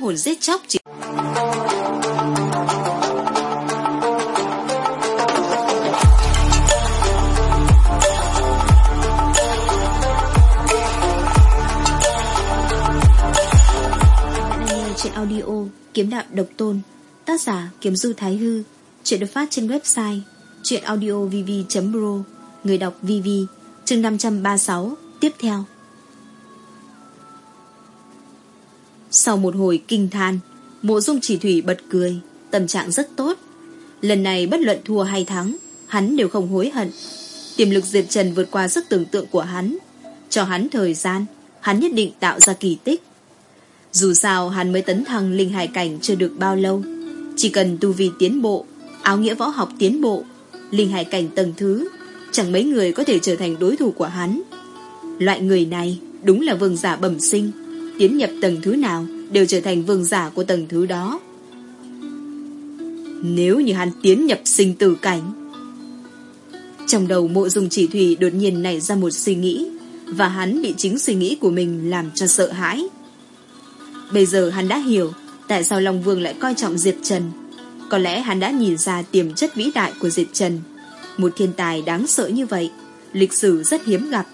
hồn giết chóc chỉ... chuyện audio Kiếm đạo độc tôn, Tác giả Kiếm Du Thái Hư, Chuyện được phát trên website Chuyện audio vv.pro Người đọc VV Chương 536 Tiếp theo. Sau một hồi kinh than, Mộ dung chỉ thủy bật cười, Tâm trạng rất tốt. Lần này bất luận thua hay thắng, Hắn đều không hối hận. Tiềm lực diệt trần vượt qua sức tưởng tượng của hắn. Cho hắn thời gian, Hắn nhất định tạo ra kỳ tích. Dù sao hắn mới tấn thăng linh hải cảnh chưa được bao lâu. Chỉ cần tu vi tiến bộ, Áo nghĩa võ học tiến bộ, Linh hải cảnh tầng thứ, Chẳng mấy người có thể trở thành đối thủ của hắn. Loại người này Đúng là vương giả bẩm sinh. Tiến nhập tầng thứ nào Đều trở thành vương giả của tầng thứ đó. Nếu như hắn tiến nhập sinh tử cảnh, Trong đầu mộ dùng chỉ thủy Đột nhiên nảy ra một suy nghĩ Và hắn bị chính suy nghĩ của mình Làm cho sợ hãi. Bây giờ hắn đã hiểu Tại sao Long Vương lại coi trọng Diệp Trần. Có lẽ hắn đã nhìn ra tiềm chất vĩ đại của Diệp Trần. Một thiên tài đáng sợ như vậy, Lịch sử rất hiếm gặp.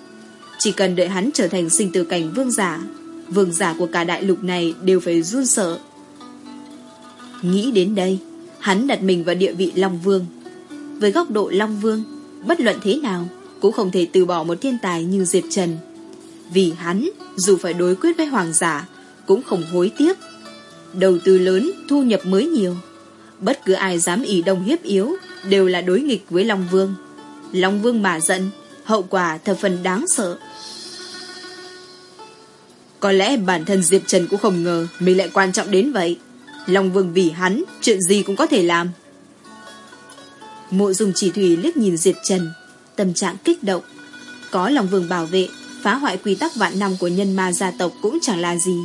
Chỉ cần đợi hắn trở thành sinh tử cảnh vương giả Vương giả của cả đại lục này Đều phải run sợ. Nghĩ đến đây, Hắn đặt mình vào địa vị Long Vương. Với góc độ Long Vương, Bất luận thế nào Cũng không thể từ bỏ một thiên tài như Diệp Trần. Vì hắn, Dù phải đối quyết với hoàng giả, Cũng không hối tiếc. Đầu tư lớn, thu nhập mới nhiều. Bất cứ ai dám ỉ đồng hiếp yếu Đều là đối nghịch với Long Vương. Long Vương mà giận, Hậu quả thật phần đáng sợ. Có lẽ bản thân Diệp Trần cũng không ngờ Mình lại quan trọng đến vậy. Long Vương vì hắn, Chuyện gì cũng có thể làm. Mộ dùng chỉ thủy liếc nhìn Diệp Trần, Tâm trạng kích động. Có Long Vương bảo vệ, Phá hoại quy tắc vạn năm của nhân ma gia tộc Cũng chẳng là gì.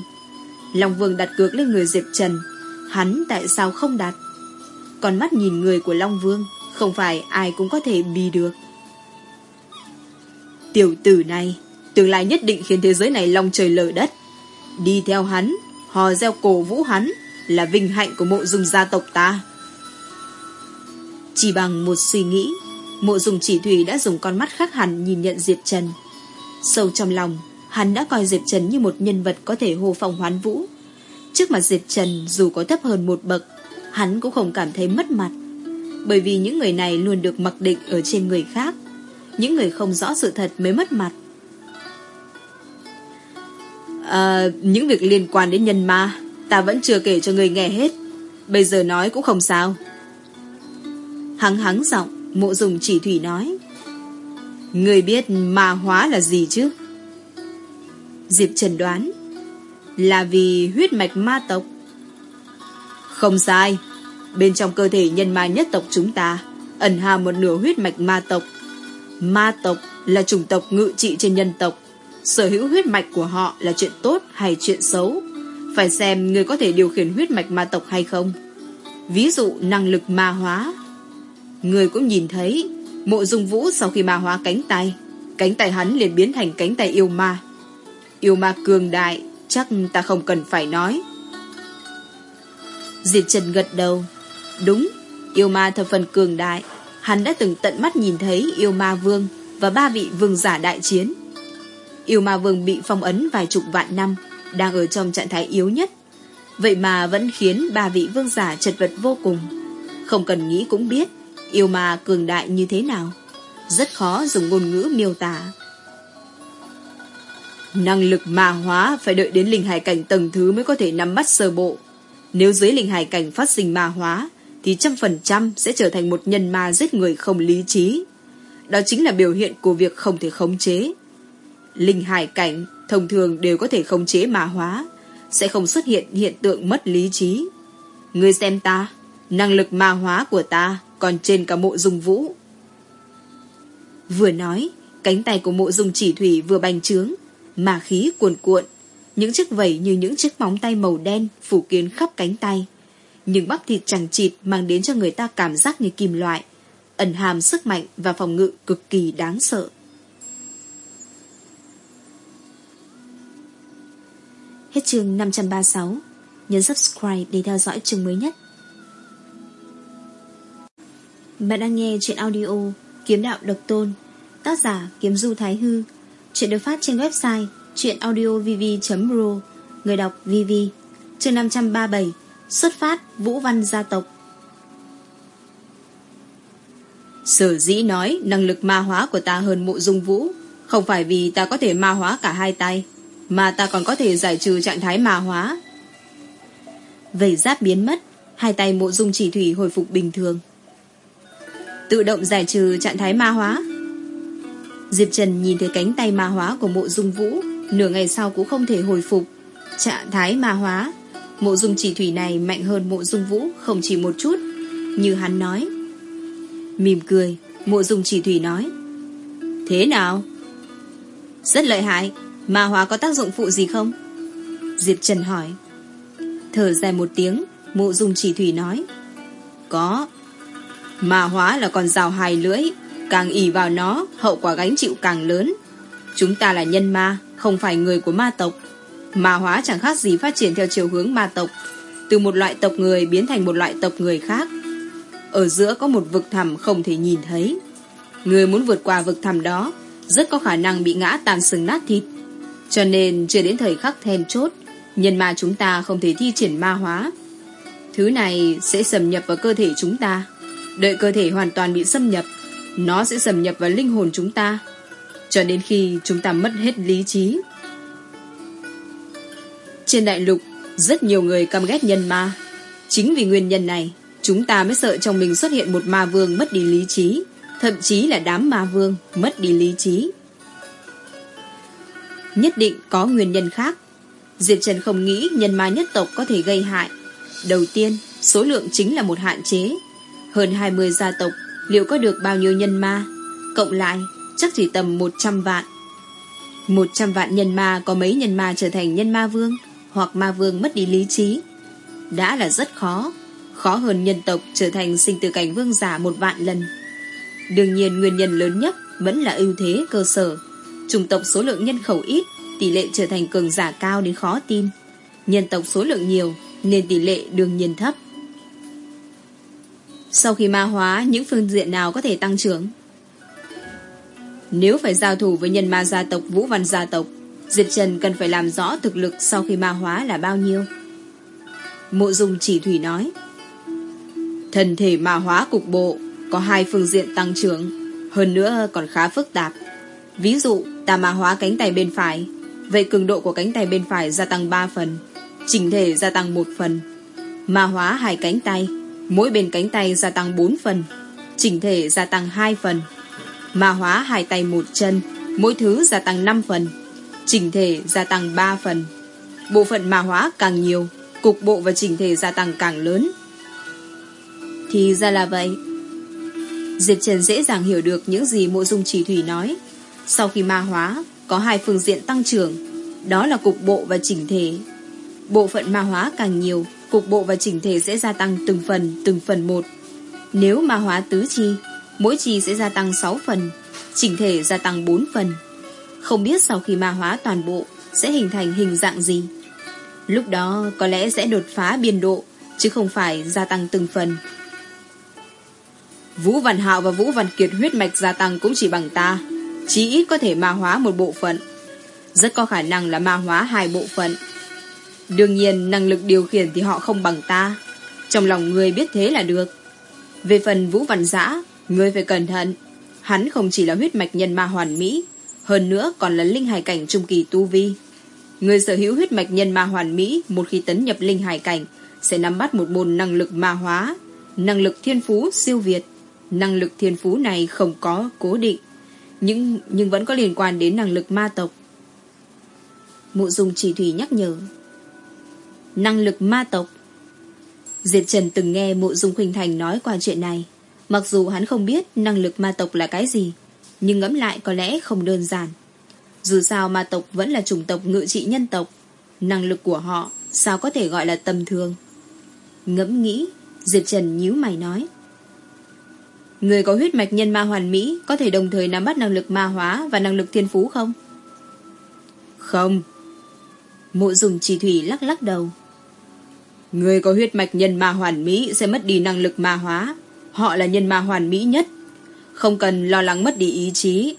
Long Vương đặt cược lên người Diệp Trần, Hắn tại sao không đặt? Còn mắt nhìn người của Long Vương, Không phải ai cũng có thể bì được. Tiểu tử này Tương lai nhất định khiến thế giới này long trời lở đất. Đi theo hắn, Hò gieo cổ vũ hắn Là vinh hạnh của mộ dung gia tộc ta. Chỉ bằng một suy nghĩ, Mộ dung chỉ thủy đã dùng con mắt khác hẳn Nhìn nhận Diệp Trần. Sâu trong lòng, Hắn đã coi Diệp Trần như một nhân vật Có thể hô phong hoán vũ. Trước mặt Diệp Trần, dù có thấp hơn một bậc, Hắn cũng không cảm thấy mất mặt. Bởi vì những người này luôn được mặc định Ở trên người khác. Những người không rõ sự thật mới mất mặt à, Những việc liên quan đến nhân ma Ta vẫn chưa kể cho người nghe hết. Bây giờ nói cũng không sao. Hắng hắng giọng Mộ dùng chỉ thủy nói. Người biết ma hóa là gì chứ? Diệp Trần đoán Là vì huyết mạch ma tộc. Không sai Bên trong cơ thể nhân ma nhất tộc chúng ta Ẩn hà một nửa huyết mạch ma tộc. Ma tộc là chủng tộc ngự trị trên nhân tộc. Sở hữu huyết mạch của họ là chuyện tốt hay chuyện xấu? Phải xem người có thể điều khiển huyết mạch ma tộc hay không. Ví dụ, năng lực ma hóa. Người cũng nhìn thấy, Mộ dung vũ sau khi ma hóa cánh tay Cánh tay hắn liền biến thành cánh tay yêu ma. Yêu ma cường đại, Chắc ta không cần phải nói. Diệp Trần gật đầu. Đúng, Yêu ma thập phần cường đại. Hắn đã từng tận mắt nhìn thấy yêu ma vương Và ba vị vương giả đại chiến. Yêu ma vương bị phong ấn vài chục vạn năm Đang ở trong trạng thái yếu nhất Vậy mà vẫn khiến ba vị vương giả chật vật vô cùng Không cần nghĩ cũng biết Yêu ma cường đại như thế nào Rất khó dùng ngôn ngữ miêu tả Năng lực ma hóa phải đợi đến linh hải cảnh tầng thứ mới có thể nắm bắt sơ bộ. Nếu dưới linh hải cảnh phát sinh ma hóa, thì trăm phần trăm sẽ trở thành một nhân ma giết người không lý trí. Đó chính là biểu hiện của việc không thể khống chế. Linh hải cảnh thông thường đều có thể khống chế ma hóa, sẽ không xuất hiện hiện tượng mất lý trí. Ngươi xem ta, năng lực ma hóa của ta còn trên cả mộ dung vũ. Vừa nói, cánh tay của mộ dung chỉ thủy vừa bành trướng, mà khí cuồn cuộn, những chiếc vẩy như những chiếc móng tay màu đen phủ kín khắp cánh tay. Nhưng bắp thịt chẳng chịt mang đến cho người ta cảm giác như kim loại, ẩn hàm sức mạnh và phòng ngự cực kỳ đáng sợ. Hết chương 536 nhấn subscribe để theo dõi chương mới nhất. Bạn đang nghe chuyện audio Kiếm Đạo Độc Tôn, Tác giả Kiếm Du Thái Hư. Chuyện được phát trên website chuyenaudiovv.ro Người đọc VV Chương 537 Xuất phát Vũ Văn Gia Tộc. Sở dĩ nói năng lực ma hóa của ta hơn mộ dung vũ, Không phải vì ta có thể ma hóa cả hai tay. Mà ta còn có thể giải trừ trạng thái ma hóa. Vẩy giáp biến mất, Hai tay mộ dung chỉ thủy hồi phục bình thường. Tự động giải trừ trạng thái ma hóa. Diệp Trần nhìn thấy cánh tay ma hóa của mộ dung vũ, Nửa ngày sau cũng không thể hồi phục. Trạng thái ma hóa, Mộ dung chỉ thủy này mạnh hơn mộ dung vũ Không chỉ một chút. Như hắn nói, Mỉm cười, Mộ dung chỉ thủy nói, Thế nào? Rất lợi hại. Ma hóa có tác dụng phụ gì không? Diệp Trần hỏi. Thở dài một tiếng, Mộ dung chỉ thủy nói. Có. Ma hóa là con rào hài lưỡi, Càng ỉ vào nó, Hậu quả gánh chịu càng lớn. Chúng ta là nhân ma, Không phải người của ma tộc. Ma hóa chẳng khác gì phát triển theo chiều hướng ma tộc. Từ một loại tộc người biến thành một loại tộc người khác. Ở giữa có một vực thẳm không thể nhìn thấy. Người muốn vượt qua vực thẳm đó, Rất có khả năng bị ngã tàn sừng nát thịt. Cho nên chưa đến thời khắc then chốt, Nhân ma chúng ta không thể thi triển ma hóa. Thứ này sẽ xâm nhập vào cơ thể chúng ta. Đợi cơ thể hoàn toàn bị xâm nhập, Nó sẽ xâm nhập vào linh hồn chúng ta. Cho đến khi chúng ta mất hết lý trí. Trên đại lục, Rất nhiều người căm ghét nhân ma. Chính vì nguyên nhân này, Chúng ta mới sợ trong mình xuất hiện một ma vương mất đi lý trí. Thậm chí là đám ma vương Mất đi lý trí. Nhất định có nguyên nhân khác. Diệp Trần không nghĩ nhân ma nhất tộc có thể gây hại. Đầu tiên, Số lượng chính là một hạn chế. Hơn 20 gia tộc Liệu có được bao nhiêu nhân ma? Cộng lại, chắc chỉ tầm 100 vạn. 100 vạn nhân ma, Có mấy nhân ma trở thành nhân ma vương Hoặc ma vương mất đi lý trí? Đã là rất khó. Khó hơn nhân tộc trở thành sinh tử cảnh vương giả một vạn lần. Đương nhiên, nguyên nhân lớn nhất Vẫn là ưu thế cơ sở. Chủng tộc số lượng nhân khẩu ít, Tỷ lệ trở thành cường giả cao đến khó tin. Nhân tộc số lượng nhiều, Nên tỷ lệ đương nhiên thấp. Sau khi ma hóa, Những phương diện nào có thể tăng trưởng? Nếu phải giao thủ với nhân ma gia tộc, Vũ Văn gia tộc, Diệp Trần cần phải làm rõ thực lực Sau khi ma hóa là bao nhiêu? Mộ dung chỉ thủy nói, Thần thể ma hóa cục bộ Có hai phương diện tăng trưởng, Hơn nữa còn khá phức tạp. Ví dụ Tà ma hóa cánh tay bên phải. Vậy cường độ của cánh tay bên phải gia tăng 3 phần, Chỉnh thể gia tăng 1 phần. Ma hóa hai cánh tay, Mỗi bên cánh tay gia tăng 4 phần, Chỉnh thể gia tăng 2 phần. Ma hóa hai tay một chân, Mỗi thứ gia tăng 5 phần, Chỉnh thể gia tăng 3 phần. Bộ phận ma hóa càng nhiều, Cục bộ và chỉnh thể gia tăng càng lớn. Thì ra là vậy. Diệp Trần dễ dàng hiểu được Những gì mộ dung chỉ thủy nói. Sau khi ma hóa Có hai phương diện tăng trưởng Đó là cục bộ và chỉnh thể Bộ phận ma hóa càng nhiều cục bộ và chỉnh thể sẽ gia tăng từng phần, từng phần một. Nếu ma hóa tứ chi, mỗi chi sẽ gia tăng 6 phần, chỉnh thể gia tăng 4 phần. Không biết sau khi ma hóa toàn bộ sẽ hình thành hình dạng gì. Lúc đó có lẽ sẽ đột phá biên độ, chứ không phải gia tăng từng phần. Vũ Văn Hạo và Vũ Văn Kiệt huyết mạch gia tăng cũng chỉ bằng ta, chỉ ít có thể ma hóa một bộ phận. Rất có khả năng là ma hóa hai bộ phận. Đương nhiên, năng lực điều khiển thì họ không bằng ta. Trong lòng người biết thế là được. Về phần Vũ Văn Giã Người phải cẩn thận. Hắn không chỉ là huyết mạch nhân ma hoàn mỹ, Hơn nữa còn là linh hải cảnh trung kỳ tu vi. Người sở hữu huyết mạch nhân ma hoàn mỹ, Một khi tấn nhập linh hải cảnh, Sẽ nắm bắt một môn năng lực ma hóa, Năng lực thiên phú siêu việt. Năng lực thiên phú này không có cố định. Nhưng, nhưng vẫn có liên quan đến năng lực ma tộc. Mụ dùng chỉ thủy nhắc nhở. Năng lực ma tộc. Diệp Trần từng nghe mụ dung khuynh thành nói qua chuyện này. Mặc dù hắn không biết năng lực ma tộc là cái gì Nhưng ngẫm lại có lẽ không đơn giản. Dù sao ma tộc vẫn là chủng tộc ngự trị nhân tộc Năng lực của họ Sao có thể gọi là tầm thường? Ngẫm nghĩ Diệp Trần nhíu mày nói. Người có huyết mạch nhân ma hoàn mỹ Có thể đồng thời nắm bắt năng lực ma hóa Và năng lực thiên phú không Không Mộ dùng chỉ thủy lắc lắc đầu Người có huyết mạch nhân ma hoàn mỹ sẽ mất đi năng lực ma hóa. Họ là nhân ma hoàn mỹ nhất. Không cần lo lắng mất đi ý chí.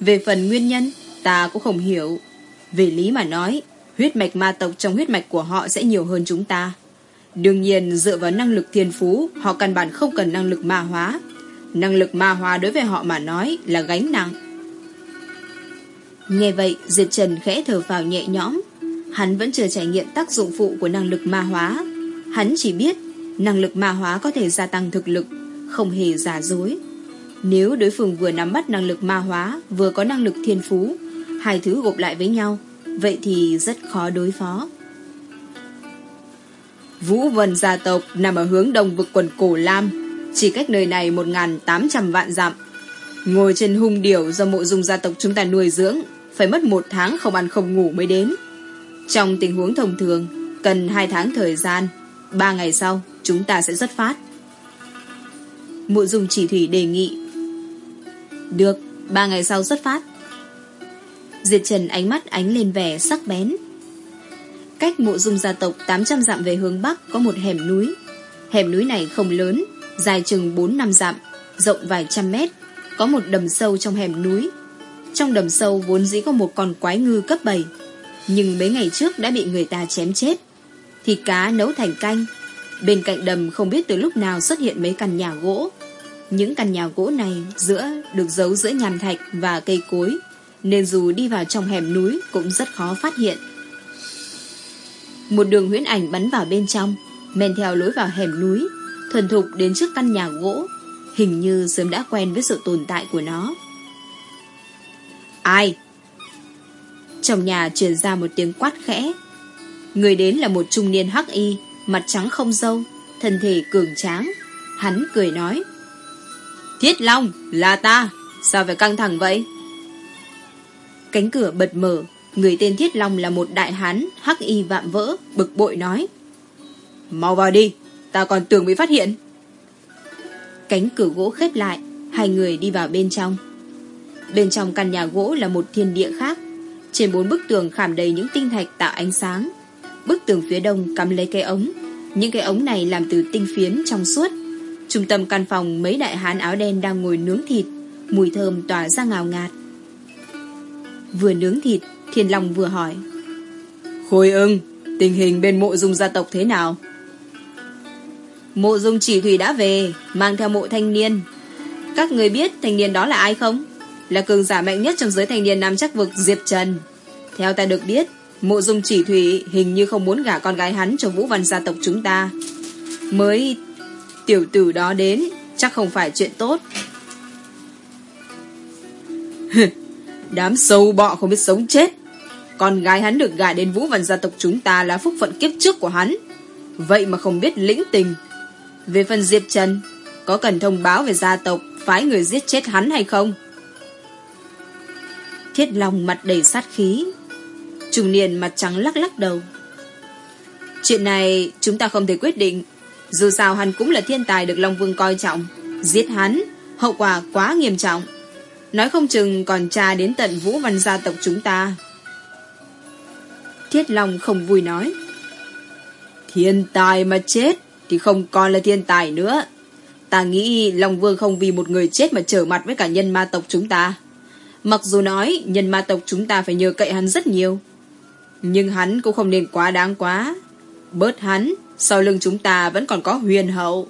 Về phần nguyên nhân, ta cũng không hiểu. Về lý mà nói, huyết mạch ma tộc trong huyết mạch của họ sẽ nhiều hơn chúng ta. Đương nhiên, dựa vào năng lực thiên phú, họ căn bản không cần năng lực ma hóa. Năng lực ma hóa đối với họ mà nói là gánh nặng. Nghe vậy, Diệt Trần khẽ thở vào nhẹ nhõm. Hắn vẫn chưa trải nghiệm tác dụng phụ của năng lực ma hóa. Hắn chỉ biết năng lực ma hóa có thể gia tăng thực lực, không hề giả dối. Nếu đối phương vừa nắm bắt năng lực ma hóa, vừa có năng lực thiên phú, hai thứ gộp lại với nhau, vậy thì rất khó đối phó. Vũ Vân gia tộc nằm ở hướng đông vực quần Cổ Lam, chỉ cách nơi này 1.800 vạn dặm. Ngồi trên hung điểu do mộ dung gia tộc chúng ta nuôi dưỡng, phải mất một tháng không ăn không ngủ mới đến. Trong tình huống thông thường, cần hai tháng thời gian, ba ngày sau chúng ta sẽ xuất phát. Mộ dung chỉ thủy đề nghị. Được, ba ngày sau xuất phát. Diệt Trần ánh mắt ánh lên vẻ sắc bén. Cách mộ dung gia tộc 800 dặm về hướng Bắc có một hẻm núi. Hẻm núi này không lớn, dài chừng 4-5 dặm, rộng vài trăm mét, có một đầm sâu trong hẻm núi. Trong đầm sâu vốn dĩ có một con quái ngư cấp 7, nhưng mấy ngày trước đã bị người ta chém chết. Thịt cá nấu thành canh, bên cạnh đầm không biết từ lúc nào xuất hiện mấy căn nhà gỗ. Những căn nhà gỗ này giữa được giấu giữa nhàm thạch và cây cối, nên dù đi vào trong hẻm núi cũng rất khó phát hiện. Một đường huyễn ảnh bắn vào bên trong, men theo lối vào hẻm núi, thuần thục đến trước căn nhà gỗ, hình như sớm đã quen với sự tồn tại của nó. Ai? Trong nhà truyền ra một tiếng quát khẽ. Người đến là một trung niên hắc y, mặt trắng không dâu, thân thể cường tráng. Hắn cười nói. Thiết Long, là ta, sao phải căng thẳng vậy? Cánh cửa bật mở, người tên Thiết Long là một đại hán, hắc y vạm vỡ, bực bội nói. Mau vào đi, ta còn tưởng bị phát hiện. Cánh cửa gỗ khép lại, hai người đi vào bên trong. Bên trong căn nhà gỗ là một thiên địa khác. Trên bốn bức tường khảm đầy những tinh thạch tạo ánh sáng. Bức tường phía đông cắm lấy cây ống. Những cái ống này làm từ tinh phiến trong suốt. Trung tâm căn phòng mấy đại hán áo đen đang ngồi nướng thịt. Mùi thơm tỏa ra ngào ngạt. Vừa nướng thịt, Thiên Long vừa hỏi. Khôi ưng, tình hình bên mộ dung gia tộc thế nào? Mộ dung chỉ thủy đã về, mang theo mộ thanh niên. Các người biết thanh niên đó là ai không? Là cường giả mạnh nhất trong giới thanh niên nam chắc vực Diệp Trần. Theo ta được biết, mộ dung chỉ thủy hình như không muốn gả con gái hắn cho vũ văn gia tộc chúng ta. Mới tiểu tử đó đến, chắc không phải chuyện tốt. Đám sâu bọ không biết sống chết. Con gái hắn được gả đến vũ văn gia tộc chúng ta là phúc phận kiếp trước của hắn. Vậy mà không biết lĩnh tình. Về phần Diệp Trần, có cần thông báo về gia tộc phái người giết chết hắn hay không? Thiết Long mặt đầy sát khí. trùng niên mặt trắng lắc lắc đầu. Chuyện này chúng ta không thể quyết định. Dù sao hắn cũng là thiên tài được Long Vương coi trọng. Giết hắn, hậu quả quá nghiêm trọng. Nói không chừng còn tra đến tận vũ văn gia tộc chúng ta. Thiết Long không vui nói. Thiên tài mà chết thì không còn là thiên tài nữa. Ta nghĩ Long Vương không vì một người chết mà trở mặt với cả nhân ma tộc chúng ta. Mặc dù nói nhân ma tộc chúng ta phải nhờ cậy hắn rất nhiều. Nhưng hắn cũng không nên quá đáng quá. Bớt hắn, sau lưng chúng ta vẫn còn có huyền hậu.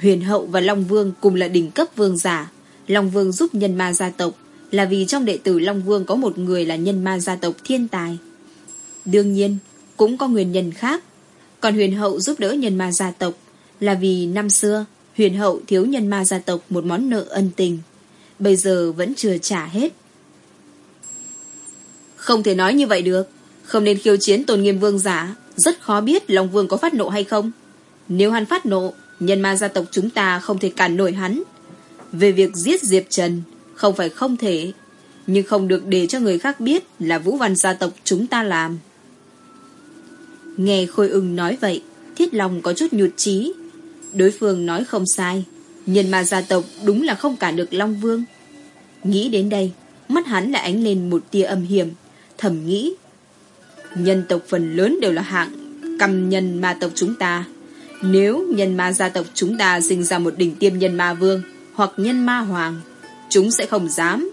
Huyền hậu và Long Vương cùng là đỉnh cấp vương giả. Long Vương giúp nhân ma gia tộc là vì trong đệ tử Long Vương có một người là nhân ma gia tộc thiên tài. Đương nhiên, cũng có nguyên nhân khác. Còn huyền hậu giúp đỡ nhân ma gia tộc là vì năm xưa huyền hậu thiếu nhân ma gia tộc một món nợ ân tình. Bây giờ vẫn chưa trả hết. Không thể nói như vậy được. Không nên khiêu chiến tôn nghiêm vương giả. Rất khó biết Long Vương có phát nộ hay không. Nếu hắn phát nộ, nhân ma gia tộc chúng ta không thể cản nổi hắn. Về việc giết Diệp Trần, không phải không thể, nhưng không được để cho người khác biết là Vũ Văn gia tộc chúng ta làm. Nghe Khôi ưng nói vậy, Thiết lòng có chút nhụt chí. Đối phương nói không sai, nhân ma gia tộc đúng là không cản được Long Vương. Nghĩ đến đây, mắt hắn lại ánh lên một tia âm hiểm, thầm nghĩ. Nhân tộc phần lớn đều là hạng cầm nhân ma tộc chúng ta. Nếu nhân ma gia tộc chúng ta sinh ra một đỉnh tiêm nhân ma vương hoặc nhân ma hoàng, chúng sẽ không dám.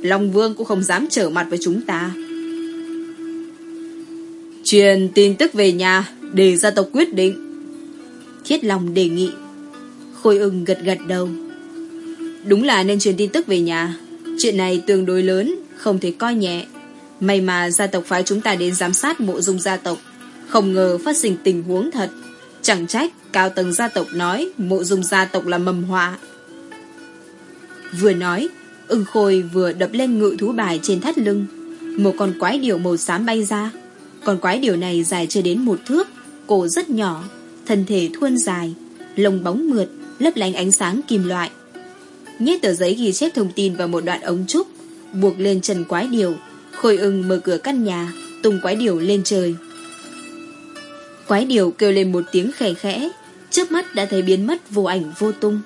Long vương cũng không dám trở mặt với chúng ta. Truyền tin tức về nhà để gia tộc quyết định. Thiết lòng đề nghị. Khôi ưng gật gật đầu. Đúng là nên truyền tin tức về nhà. Chuyện này tương đối lớn, không thể coi nhẹ. May mà gia tộc phái chúng ta đến giám sát mộ dung gia tộc. Không ngờ phát sinh tình huống thật. Chẳng trách cao tầng gia tộc nói mộ dung gia tộc là mầm họa. Vừa nói, ưng khôi vừa đập lên ngự thú bài trên thắt lưng. Một con quái điểu màu xám bay ra. Con quái điều này dài chưa đến một thước, cổ rất nhỏ, thân thể thuôn dài, lông bóng mượt, lấp lánh ánh sáng kim loại. Nhét tờ giấy ghi chép thông tin vào một đoạn ống trúc, buộc lên trần quái điều khôi ưng mở cửa căn nhà, tung quái điều lên trời. Quái điều kêu lên một tiếng khẽ khẽ, trước mắt đã thấy biến mất vô ảnh vô tung.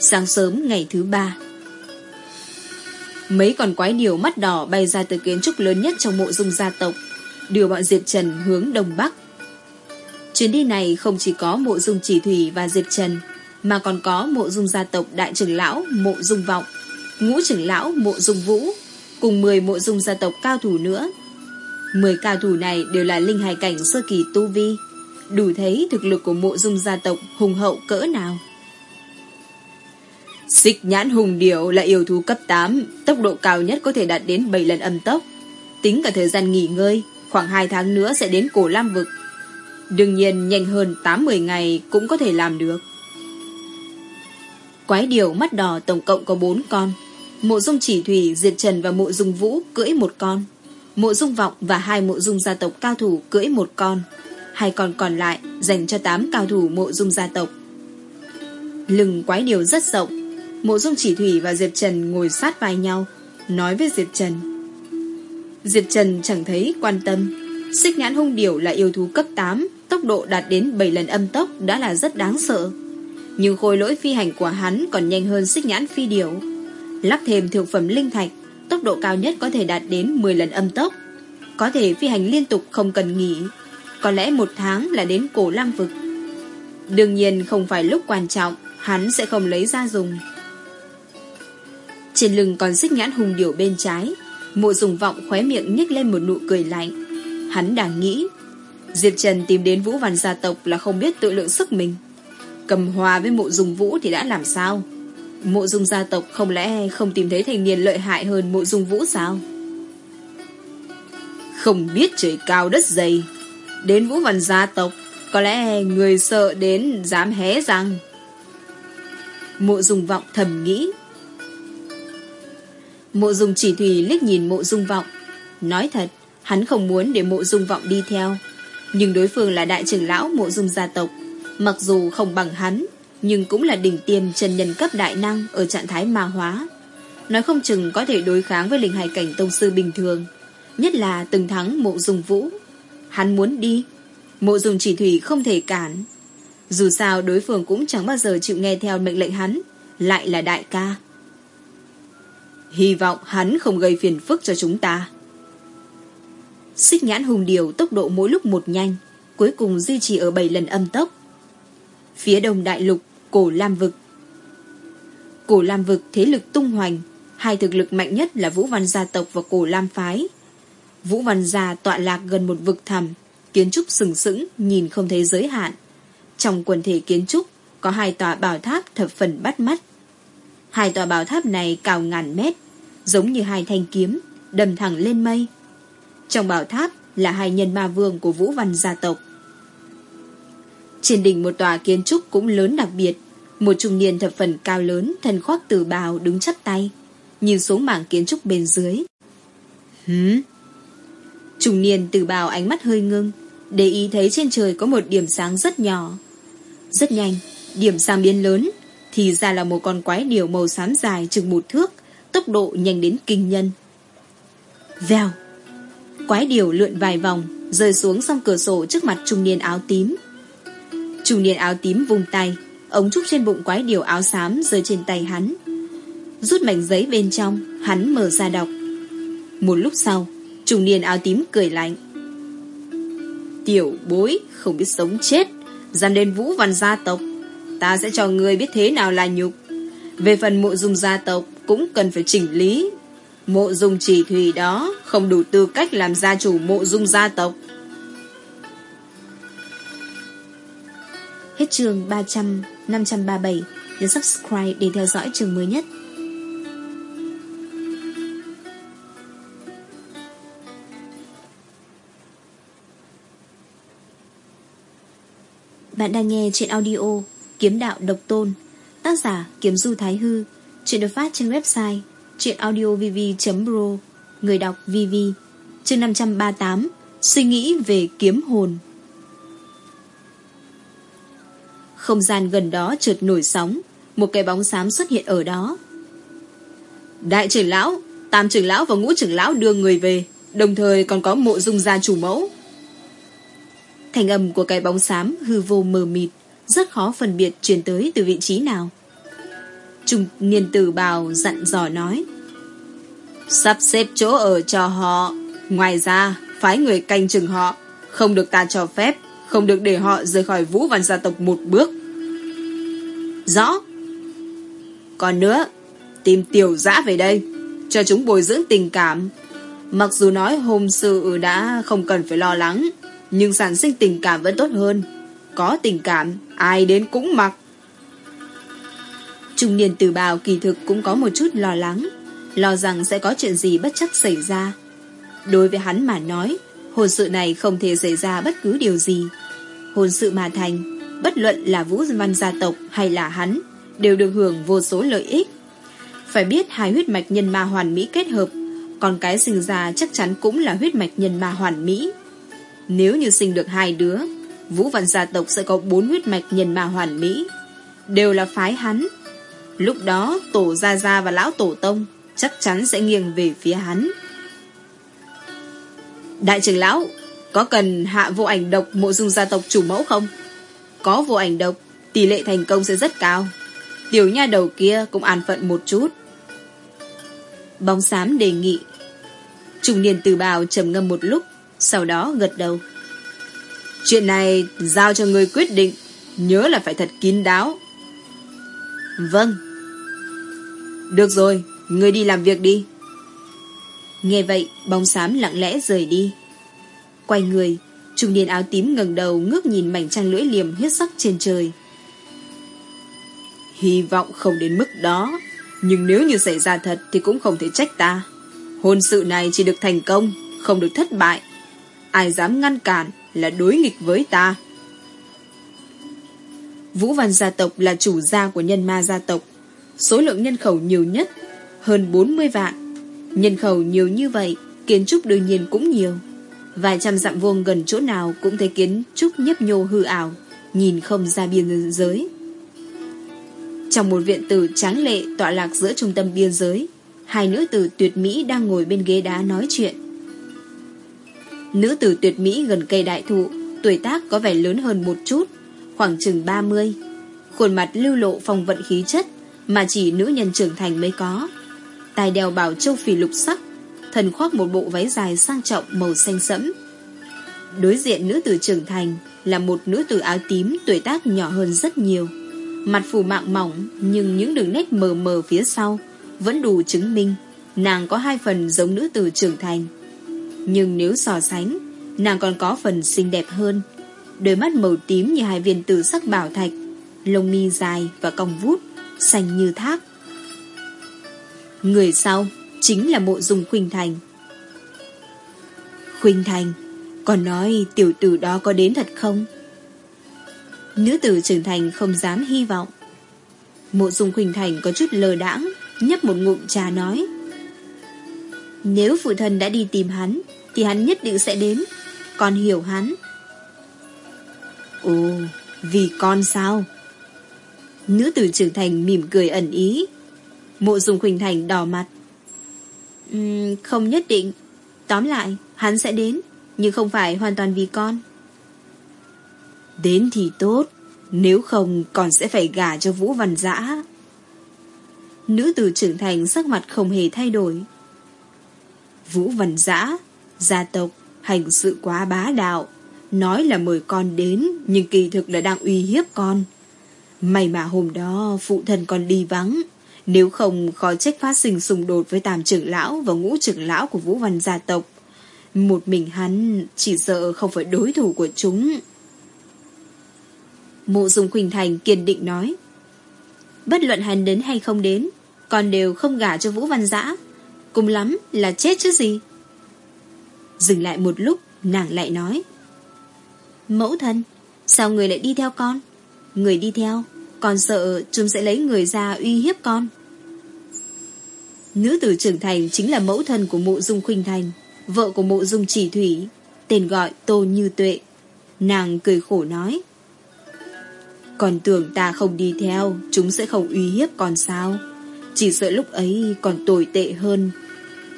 Sáng sớm ngày thứ ba Mấy con quái điều mắt đỏ bay ra từ kiến trúc lớn nhất trong mộ dung gia tộc, đưa bọn Diệp Trần hướng đông bắc. Chuyến đi này không chỉ có mộ dung chỉ thủy và Diệp Trần, mà còn có mộ dung gia tộc đại trưởng lão mộ dung vọng, ngũ trưởng lão mộ dung vũ, cùng 10 mộ dung gia tộc cao thủ nữa. 10 cao thủ này đều là linh hài cảnh sơ kỳ tu vi, đủ thấy thực lực của mộ dung gia tộc hùng hậu cỡ nào. Xích nhãn hùng điểu là yêu thú cấp 8, tốc độ cao nhất có thể đạt đến 7 lần âm tốc. Tính cả thời gian nghỉ ngơi, khoảng 2 tháng nữa sẽ đến cổ Lam Vực. Đương nhiên nhanh hơn 8-10 ngày cũng có thể làm được. Quái điều mắt đỏ tổng cộng có 4 con. Mộ dung chỉ thủy, diệt trần và mộ dung vũ cưỡi một con. Mộ dung vọng và hai mộ dung gia tộc cao thủ cưỡi một con. Hai con còn lại dành cho 8 cao thủ mộ dung gia tộc. Lưng quái điều rất rộng. Mộ dung chỉ thủy và Diệp Trần ngồi sát vai nhau, nói với Diệp Trần. Diệp Trần chẳng thấy quan tâm. Xích nhãn hung điểu là yêu thú cấp 8, tốc độ đạt đến 7 lần âm tốc đã là rất đáng sợ. Nhưng khối lỗi phi hành của hắn còn nhanh hơn xích nhãn phi điểu. Lắp thêm thượng phẩm linh thạch, tốc độ cao nhất có thể đạt đến 10 lần âm tốc. Có thể phi hành liên tục không cần nghỉ. Có lẽ một tháng là đến cổ lam vực. Đương nhiên không phải lúc quan trọng, hắn sẽ không lấy ra dùng. Trên lưng còn xích nhãn hung điểu bên trái, Mộ dùng vọng khóe miệng nhếch lên một nụ cười lạnh. Hắn đang nghĩ, Diệp Trần tìm đến Vũ Văn gia tộc là không biết tự lượng sức mình. Cầm hòa với mộ dùng Vũ thì đã làm sao? Mộ dung gia tộc không lẽ không tìm thấy thành niên lợi hại hơn mộ dung Vũ sao? Không biết trời cao đất dày. Đến Vũ Văn gia tộc, có lẽ người sợ đến dám hé răng. Mộ dùng vọng thầm nghĩ Mộ dung chỉ thủy liếc nhìn mộ dung vọng. Nói thật, hắn không muốn để mộ dung vọng đi theo. Nhưng đối phương là đại trưởng lão mộ dung gia tộc. Mặc dù không bằng hắn, nhưng cũng là đỉnh tiêm chân nhân cấp đại năng ở trạng thái ma hóa. Nói không chừng có thể đối kháng với linh hải cảnh tông sư bình thường. Nhất là từng thắng mộ dung vũ. Hắn muốn đi. Mộ dung chỉ thủy không thể cản. Dù sao đối phương cũng chẳng bao giờ chịu nghe theo mệnh lệnh hắn. Lại là đại ca. Hy vọng hắn không gây phiền phức cho chúng ta. Xích nhãn hùng điều tốc độ mỗi lúc một nhanh, cuối cùng duy trì ở 7 lần âm tốc. Phía đông đại lục, cổ Lam Vực. Cổ Lam Vực thế lực tung hoành, hai thực lực mạnh nhất là Vũ Văn gia tộc và cổ Lam Phái. Vũ Văn gia tọa lạc gần một vực thẳm, kiến trúc sừng sững, nhìn không thấy giới hạn. Trong quần thể kiến trúc, có hai tòa bảo tháp thập phần bắt mắt. Hai tòa bảo tháp này cao ngàn mét, giống như hai thanh kiếm, đâm thẳng lên mây. Trong bảo tháp là hai nhân ma vương của Vũ Văn gia tộc. Trên đỉnh một tòa kiến trúc cũng lớn đặc biệt, một trung niên thập phần cao lớn, thân khoác từ bào đứng chắp tay, nhìn xuống mảng kiến trúc bên dưới. Hứ? Trung niên từ bào ánh mắt hơi ngưng, để ý thấy trên trời có một điểm sáng rất nhỏ. Rất nhanh, điểm sáng biến lớn, thì ra là một con quái điều màu xám dài chừng một thước, tốc độ nhanh đến kinh nhân. Vèo! Quái điều lượn vài vòng, rơi xuống song cửa sổ trước mặt trung niên áo tím. Trung niên áo tím vùng tay, ống trúc trên bụng quái điều áo xám rơi trên tay hắn. Rút mảnh giấy bên trong, hắn mở ra đọc. Một lúc sau, trung niên áo tím cười lạnh. Tiểu bối không biết sống chết Dám đến vũ văn gia tộc Ta sẽ cho ngươi biết thế nào là nhục. Về phần mộ dung gia tộc Cũng cần phải chỉnh lý. Mộ dung chỉ thủy đó Không đủ tư cách làm gia chủ mộ dung gia tộc. Hết trường 300 537 Nhấn subscribe để theo dõi trường mới nhất. Bạn đang nghe trên audio Kiếm đạo độc tôn. Tác giả Kiếm Du Thái Hư. Chuyện được phát trên website chuyenaudiovv.pro Người đọc VV Chương 538 Suy nghĩ về kiếm hồn. Không gian gần đó trượt nổi sóng. Một cái bóng xám xuất hiện ở đó. Đại trưởng lão Tam trưởng lão và ngũ trưởng lão đưa người về. Đồng thời còn có mộ dung gia chủ mẫu. Thành âm của cái bóng xám hư vô mờ mịt, rất khó phân biệt truyền tới từ vị trí nào. Trung niên tử bào dặn dò nói. Sắp xếp chỗ ở cho họ. Ngoài ra, phái người canh chừng họ. Không được ta cho phép, không được để họ rời khỏi vũ văn gia tộc một bước. Rõ. Còn nữa, tìm tiểu dã về đây, cho chúng bồi dưỡng tình cảm. Mặc dù nói hôm sự đã không cần phải lo lắng, nhưng sản sinh tình cảm vẫn tốt hơn có tình cảm Ai đến cũng mặc. Trung niên từ bào kỳ thực cũng có một chút lo lắng Lo rằng sẽ có chuyện gì bất chắc xảy ra. Đối với hắn mà nói Hôn sự này không thể xảy ra bất cứ điều gì. Hôn sự mà thành Bất luận là Vũ Văn gia tộc hay là hắn Đều được hưởng vô số lợi ích. Phải biết hai huyết mạch nhân ma hoàn mỹ kết hợp Còn cái sinh ra chắc chắn cũng là huyết mạch nhân ma hoàn mỹ. Nếu như sinh được hai đứa, Vũ Văn gia tộc sẽ có bốn huyết mạch nhân ma hoàn mỹ. Đều là phái hắn. Lúc đó, Tổ Gia Gia và Lão Tổ Tông chắc chắn sẽ nghiêng về phía hắn. Đại trưởng Lão, có cần hạ vô ảnh độc mộ dung gia tộc chủ mẫu không? Có vô ảnh độc, tỷ lệ thành công sẽ rất cao. Tiểu nha đầu kia cũng an phận một chút. Bóng xám đề nghị. Trung niên từ bào trầm ngâm một lúc, sau đó gật đầu. Chuyện này giao cho người quyết định, nhớ là phải thật kín đáo. Vâng. Được rồi, người đi làm việc đi. Nghe vậy, bóng xám lặng lẽ rời đi. Quay người, trung niên áo tím ngẩng đầu ngước nhìn mảnh trăng lưỡi liềm huyết sắc trên trời. Hy vọng không đến mức đó, nhưng nếu như xảy ra thật thì cũng không thể trách ta. Hôn sự này chỉ được thành công, không được thất bại ai dám ngăn cản là đối nghịch với ta. Vũ Văn gia tộc là chủ gia của nhân ma gia tộc, số lượng nhân khẩu nhiều nhất, hơn 40 vạn. Nhân khẩu nhiều như vậy, kiến trúc đương nhiên cũng nhiều. Vài trăm dặm vuông gần chỗ nào cũng thấy kiến trúc nhấp nhô hư ảo, nhìn không ra biên giới. Trong một viện tử tráng lệ tọa lạc giữa trung tâm biên giới, hai nữ tử tuyệt mỹ đang ngồi bên ghế đá nói chuyện. Nữ tử tuyệt mỹ gần cây đại thụ, tuổi tác có vẻ lớn hơn một chút, khoảng chừng 30. Khuôn mặt lưu lộ phong vận khí chất mà chỉ nữ nhân trưởng thành mới có. Tài đeo bảo châu phì lục sắc, thần khoác một bộ váy dài sang trọng màu xanh sẫm. Đối diện nữ tử trưởng thành là một nữ tử áo tím tuổi tác nhỏ hơn rất nhiều. Mặt phù mạng mỏng nhưng những đường nét mờ mờ phía sau vẫn đủ chứng minh nàng có hai phần giống nữ tử trưởng thành. Nhưng nếu so sánh, Nàng còn có phần xinh đẹp hơn. Đôi mắt màu tím như hai viên tử sắc bảo thạch, Lông mi dài và cong vút, Xanh như thác. Người sau Chính là mộ dung Khuynh Thành. Khuynh Thành Còn nói tiểu tử đó có đến thật không? Nữ tử trưởng thành không dám hy vọng. Mộ dung Khuynh Thành có chút lờ đãng, Nhấp một ngụm trà nói. Nếu phụ thân đã đi tìm hắn thì hắn nhất định sẽ đến. Con hiểu hắn. Ồ, vì con sao? Nữ tử trưởng thành mỉm cười ẩn ý. Mộ dùng Khuỳnh Thành đỏ mặt. Uhm, không nhất định. Tóm lại, hắn sẽ đến, nhưng không phải hoàn toàn vì con. Đến thì tốt, nếu không còn sẽ phải gả cho Vũ Văn Giã. Nữ tử trưởng thành sắc mặt không hề thay đổi. Vũ Văn Giã gia tộc hành sự quá bá đạo, Nói là mời con đến, nhưng kỳ thực là đang uy hiếp con. May mà hôm đó phụ thân con đi vắng. Nếu không khó trách phát sinh xung đột với tam trưởng lão và ngũ trưởng lão của Vũ Văn gia tộc. Một mình hắn chỉ sợ không phải đối thủ của chúng. Mộ Dung Quỳnh Thành kiên định nói. Bất luận hắn đến hay không đến, còn đều không gả cho Vũ Văn Giã. Cùng lắm là chết chứ gì. Dừng lại một lúc, nàng lại nói. Mẫu thân, sao người lại đi theo con? Người đi theo, còn sợ chúng sẽ lấy người ra uy hiếp con. Nữ tử trưởng thành chính là mẫu thân của mộ dung khuynh thành, vợ của mộ dung chỉ thủy, tên gọi Tô Như Tuệ. Nàng cười khổ nói. Còn tưởng ta không đi theo, chúng sẽ không uy hiếp con sao. Chỉ sợ lúc ấy còn tồi tệ hơn.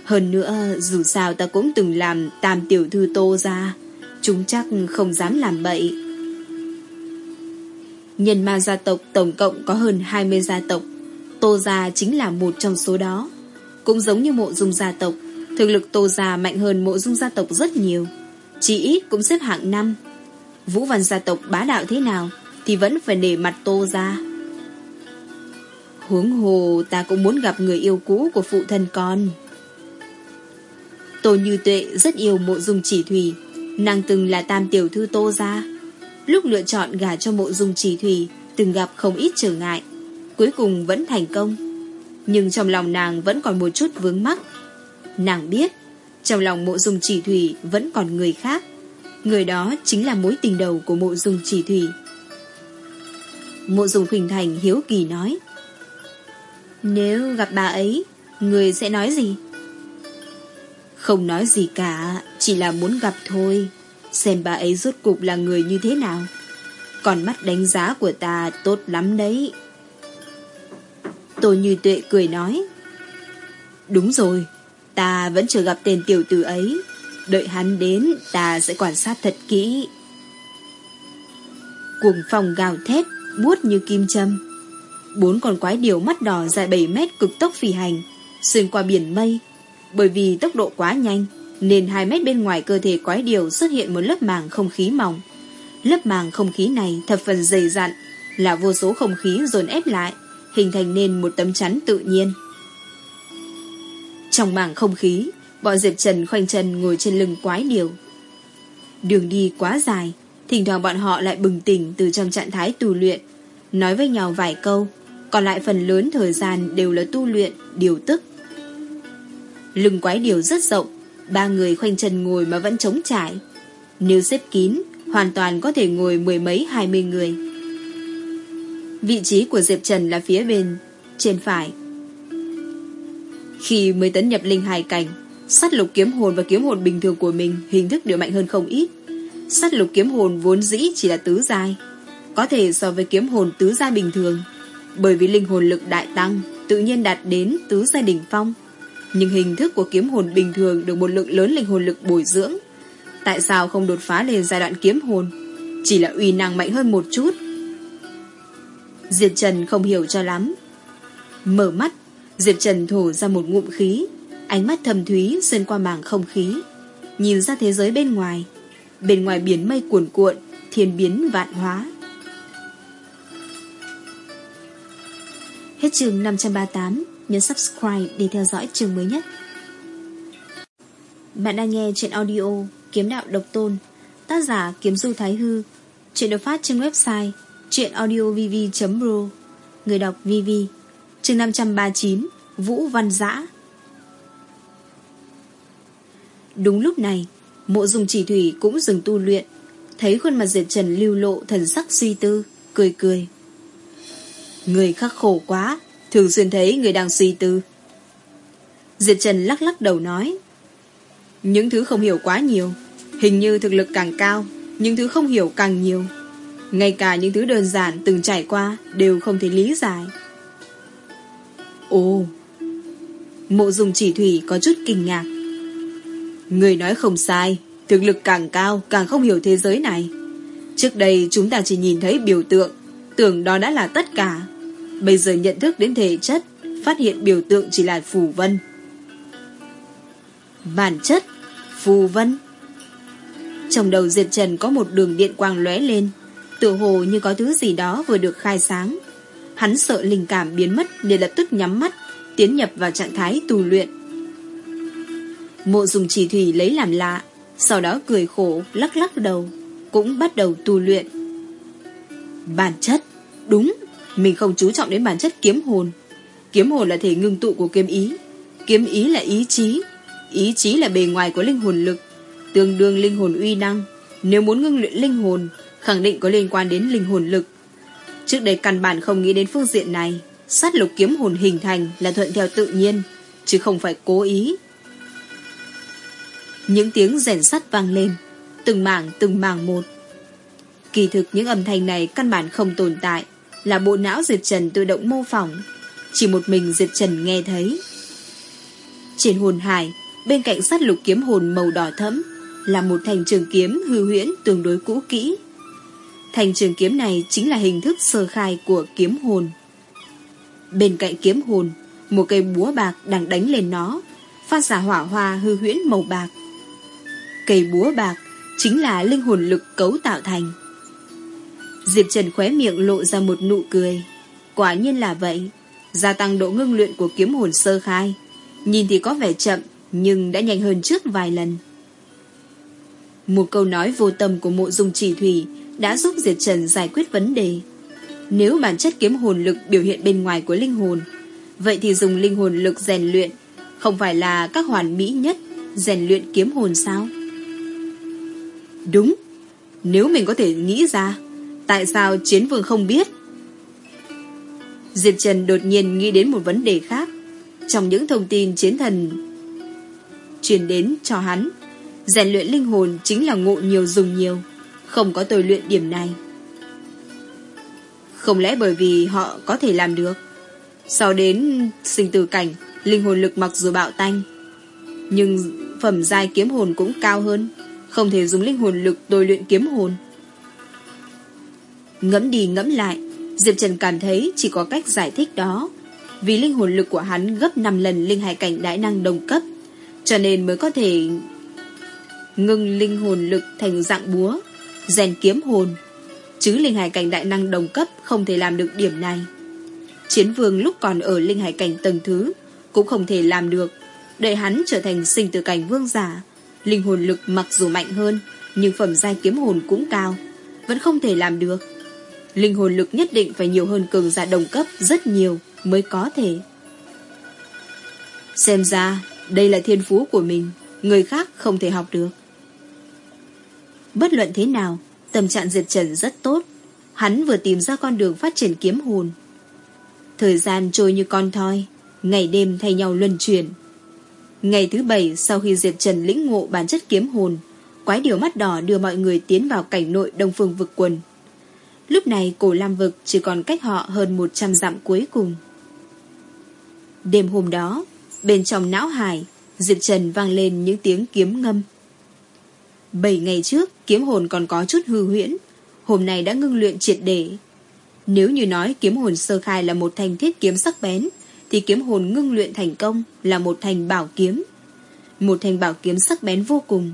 Hơn nữa, dù sao ta cũng từng làm tam tiểu thư tô ra. Chúng chắc không dám làm bậy. Nhân ma gia tộc tổng cộng có hơn 20 gia tộc. Tô gia chính là một trong số đó. Cũng giống như mộ dung gia tộc, thực lực tô gia mạnh hơn mộ dung gia tộc rất nhiều. Chỉ ít cũng xếp hạng năm. Vũ văn gia tộc bá đạo thế nào thì vẫn phải để mặt tô gia. Huống hồ ta cũng muốn gặp người yêu cũ của phụ thân con. Tô Như Tuệ rất yêu mộ dung chỉ thủy, nàng từng là tam tiểu thư tô gia. Lúc lựa chọn gả cho mộ dung chỉ thủy, từng gặp không ít trở ngại, cuối cùng vẫn thành công. Nhưng trong lòng nàng vẫn còn một chút vướng mắc. Nàng biết, trong lòng mộ dung chỉ thủy vẫn còn người khác. Người đó chính là mối tình đầu của mộ dung chỉ thủy. Mộ dung Khuynh Thành hiếu kỳ nói. Nếu gặp bà ấy, người sẽ nói gì? Không nói gì cả, chỉ là muốn gặp thôi. Xem bà ấy rốt cục là người như thế nào. Còn mắt đánh giá của ta tốt lắm đấy. Tô Như Tuệ cười nói. Đúng rồi, ta vẫn chưa gặp tên tiểu tử ấy. Đợi hắn đến, ta sẽ quan sát thật kỹ. Cuồng phòng gào thét, buốt như kim châm. Bốn con quái điều mắt đỏ dài 7 mét cực tốc phi hành, xuyên qua biển mây. Bởi vì tốc độ quá nhanh, nên 2 mét bên ngoài cơ thể quái điều xuất hiện một lớp màng không khí mỏng. Lớp màng không khí này thập phần dày dặn, là vô số không khí dồn ép lại, hình thành nên một tấm chắn tự nhiên. Trong mảng không khí, bọn Diệp Trần khoanh chân ngồi trên lưng quái điều. Đường đi quá dài, thỉnh thoảng bọn họ lại bừng tỉnh từ trong trạng thái tù luyện, nói với nhau vài câu, còn lại phần lớn thời gian đều là tu luyện, điều tức. Lưng quái điều rất rộng, ba người khoanh chân ngồi mà vẫn trống trải. Nếu xếp kín, hoàn toàn có thể ngồi mười mấy hai mươi người. Vị trí của Diệp Trần là phía bên trên phải. Khi mới tấn nhập linh hài cảnh, sát lục kiếm hồn và kiếm hồn bình thường của mình hình thức đều mạnh hơn không ít. Sát lục kiếm hồn vốn dĩ chỉ là tứ giai, có thể so với kiếm hồn tứ giai bình thường, bởi vì linh hồn lực đại tăng, tự nhiên đạt đến tứ giai đỉnh phong. Nhưng hình thức của kiếm hồn bình thường được một lượng lớn linh hồn lực bồi dưỡng. Tại sao không đột phá lên giai đoạn kiếm hồn? Chỉ là uy năng mạnh hơn một chút, Diệp Trần không hiểu cho lắm. Mở mắt, Diệp Trần thổ ra một ngụm khí, ánh mắt thầm thúy xuyên qua màng không khí, nhìn ra thế giới bên ngoài. Bên ngoài biển mây cuồn cuộn, thiên biến vạn hóa. Hết chương 538, nhấn subscribe để theo dõi chương mới nhất. Bạn đang nghe chuyện audio Kiếm Đạo Độc Tôn, tác giả Kiếm Du Thái Hư, chuyện được phát trên website chuyenaudiovv.ro, Người đọc VV chương 539 Vũ Văn Giã. Đúng lúc này Mộ dùng chỉ thủy cũng dừng tu luyện. Thấy khuôn mặt Diệt Trần lưu lộ Thần sắc suy tư Cười cười. Người khắc khổ quá, Thường xuyên thấy người đang suy tư. Diệt Trần lắc lắc đầu nói, Những thứ không hiểu quá nhiều, Hình như thực lực càng cao, Những thứ không hiểu càng nhiều. Ngay cả những thứ đơn giản từng trải qua Đều không thể lý giải. Ồ, Mộ dùng chỉ thủy có chút kinh ngạc. Người nói không sai, Thực lực càng cao càng không hiểu thế giới này. Trước đây chúng ta chỉ nhìn thấy biểu tượng, Tưởng đó đã là tất cả. Bây giờ nhận thức đến thể chất Phát hiện biểu tượng chỉ là phù vân Bản chất Phù vân Trong đầu Diệp Trần có một đường điện quang lóe lên, tựa hồ như có thứ gì đó vừa được khai sáng. Hắn sợ linh cảm biến mất nên lập tức nhắm mắt, tiến nhập vào trạng thái tù luyện. Mộ dùng chỉ thủy lấy làm lạ, sau đó cười khổ, lắc lắc đầu, cũng bắt đầu tu luyện. Bản chất, đúng, mình không chú trọng đến bản chất kiếm hồn. Kiếm hồn là thể ngưng tụ của kiếm ý, kiếm ý là ý chí, ý chí là bề ngoài của linh hồn lực, tương đương linh hồn uy năng. Nếu muốn ngưng luyện linh hồn, khẳng định có liên quan đến linh hồn lực. Trước đây căn bản không nghĩ đến phương diện này, sát lục kiếm hồn hình thành là thuận theo tự nhiên, chứ không phải cố ý. Những tiếng rèn sắt vang lên, từng mảng từng mảng một. Kỳ thực những âm thanh này căn bản không tồn tại, là bộ não diệt trần tự động mô phỏng. Chỉ một mình diệt trần nghe thấy. Trên hồn hải, bên cạnh sát lục kiếm hồn màu đỏ thẫm, là một thành trường kiếm hư huyễn tương đối cũ kỹ. Thành trường kiếm này chính là hình thức sơ khai của kiếm hồn. Bên cạnh kiếm hồn, một cây búa bạc đang đánh lên nó, phát ra hỏa hoa hư huyễn màu bạc. Cây búa bạc chính là linh hồn lực cấu tạo thành. Diệp Trần khóe miệng lộ ra một nụ cười. Quả nhiên là vậy, gia tăng độ ngưng luyện của kiếm hồn sơ khai. Nhìn thì có vẻ chậm, nhưng đã nhanh hơn trước vài lần. Một câu nói vô tâm của mộ dung chỉ thủy đã giúp Diệp Trần giải quyết vấn đề. Nếu bản chất kiếm hồn lực biểu hiện bên ngoài của linh hồn, vậy thì dùng linh hồn lực rèn luyện không phải là các hoàn mỹ nhất rèn luyện kiếm hồn sao? Đúng, nếu mình có thể nghĩ ra, tại sao chiến vương không biết? Diệp Trần đột nhiên nghĩ đến một vấn đề khác. Trong những thông tin chiến thần truyền đến cho hắn, rèn luyện linh hồn chính là ngộ nhiều dùng nhiều, không có tôi luyện điểm này. Không lẽ bởi vì họ có thể làm được? Sau đến sinh tử cảnh, linh hồn lực mặc dù bạo tanh, nhưng phẩm giai kiếm hồn cũng cao hơn, không thể dùng linh hồn lực tôi luyện kiếm hồn. Ngẫm đi ngẫm lại, Diệp Trần cảm thấy chỉ có cách giải thích đó. Vì linh hồn lực của hắn gấp 5 lần linh hải cảnh đại năng đồng cấp, cho nên mới có thể ngưng linh hồn lực thành dạng búa, rèn kiếm hồn. Chứ linh hải cảnh đại năng đồng cấp không thể làm được điểm này. Chiến vương lúc còn ở linh hải cảnh tầng thứ cũng không thể làm được. Đợi hắn trở thành sinh tử cảnh vương giả, linh hồn lực mặc dù mạnh hơn, nhưng phẩm giai kiếm hồn cũng cao, vẫn không thể làm được. Linh hồn lực nhất định phải nhiều hơn cường giả đồng cấp rất nhiều mới có thể. Xem ra, đây là thiên phú của mình, người khác không thể học được. Bất luận thế nào, tâm trạng Diệp Trần rất tốt. Hắn vừa tìm ra con đường phát triển kiếm hồn. Thời gian trôi như con thoi, ngày đêm thay nhau luân chuyển. Ngày thứ bảy sau khi Diệp Trần lĩnh ngộ bản chất kiếm hồn, quái điều mắt đỏ đưa mọi người tiến vào cảnh nội Đông Phương vực quần. Lúc này cổ Lam vực chỉ còn cách họ hơn 100 dặm cuối cùng. Đêm hôm đó, bên trong não hải, Diệp Trần vang lên những tiếng kiếm ngâm. Bảy ngày trước, kiếm hồn còn có chút hư huyễn, hôm nay đã ngưng luyện triệt để. Nếu như nói kiếm hồn sơ khai là một thanh thiết kiếm sắc bén, thì kiếm hồn ngưng luyện thành công là một thanh bảo kiếm. Một thanh bảo kiếm sắc bén vô cùng.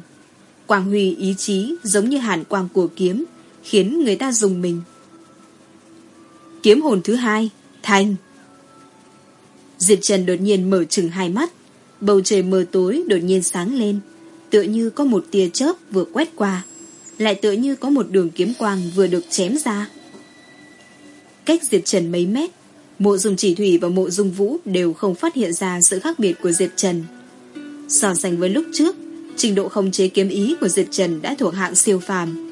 Quang huy ý chí giống như hàn quang của kiếm, khiến người ta dùng mình. Kiếm hồn thứ hai, thành. Diệp Trần đột nhiên mở chừng hai mắt, bầu trời mờ tối đột nhiên sáng lên, tựa như có một tia chớp vừa quét qua, lại tựa như có một đường kiếm quang vừa được chém ra. Cách Diệp Trần mấy mét, mộ dung chỉ thủy và mộ dung vũ đều không phát hiện ra sự khác biệt của Diệp Trần. So sánh với lúc trước, trình độ không chế kiếm ý của Diệp Trần đã thuộc hạng siêu phàm.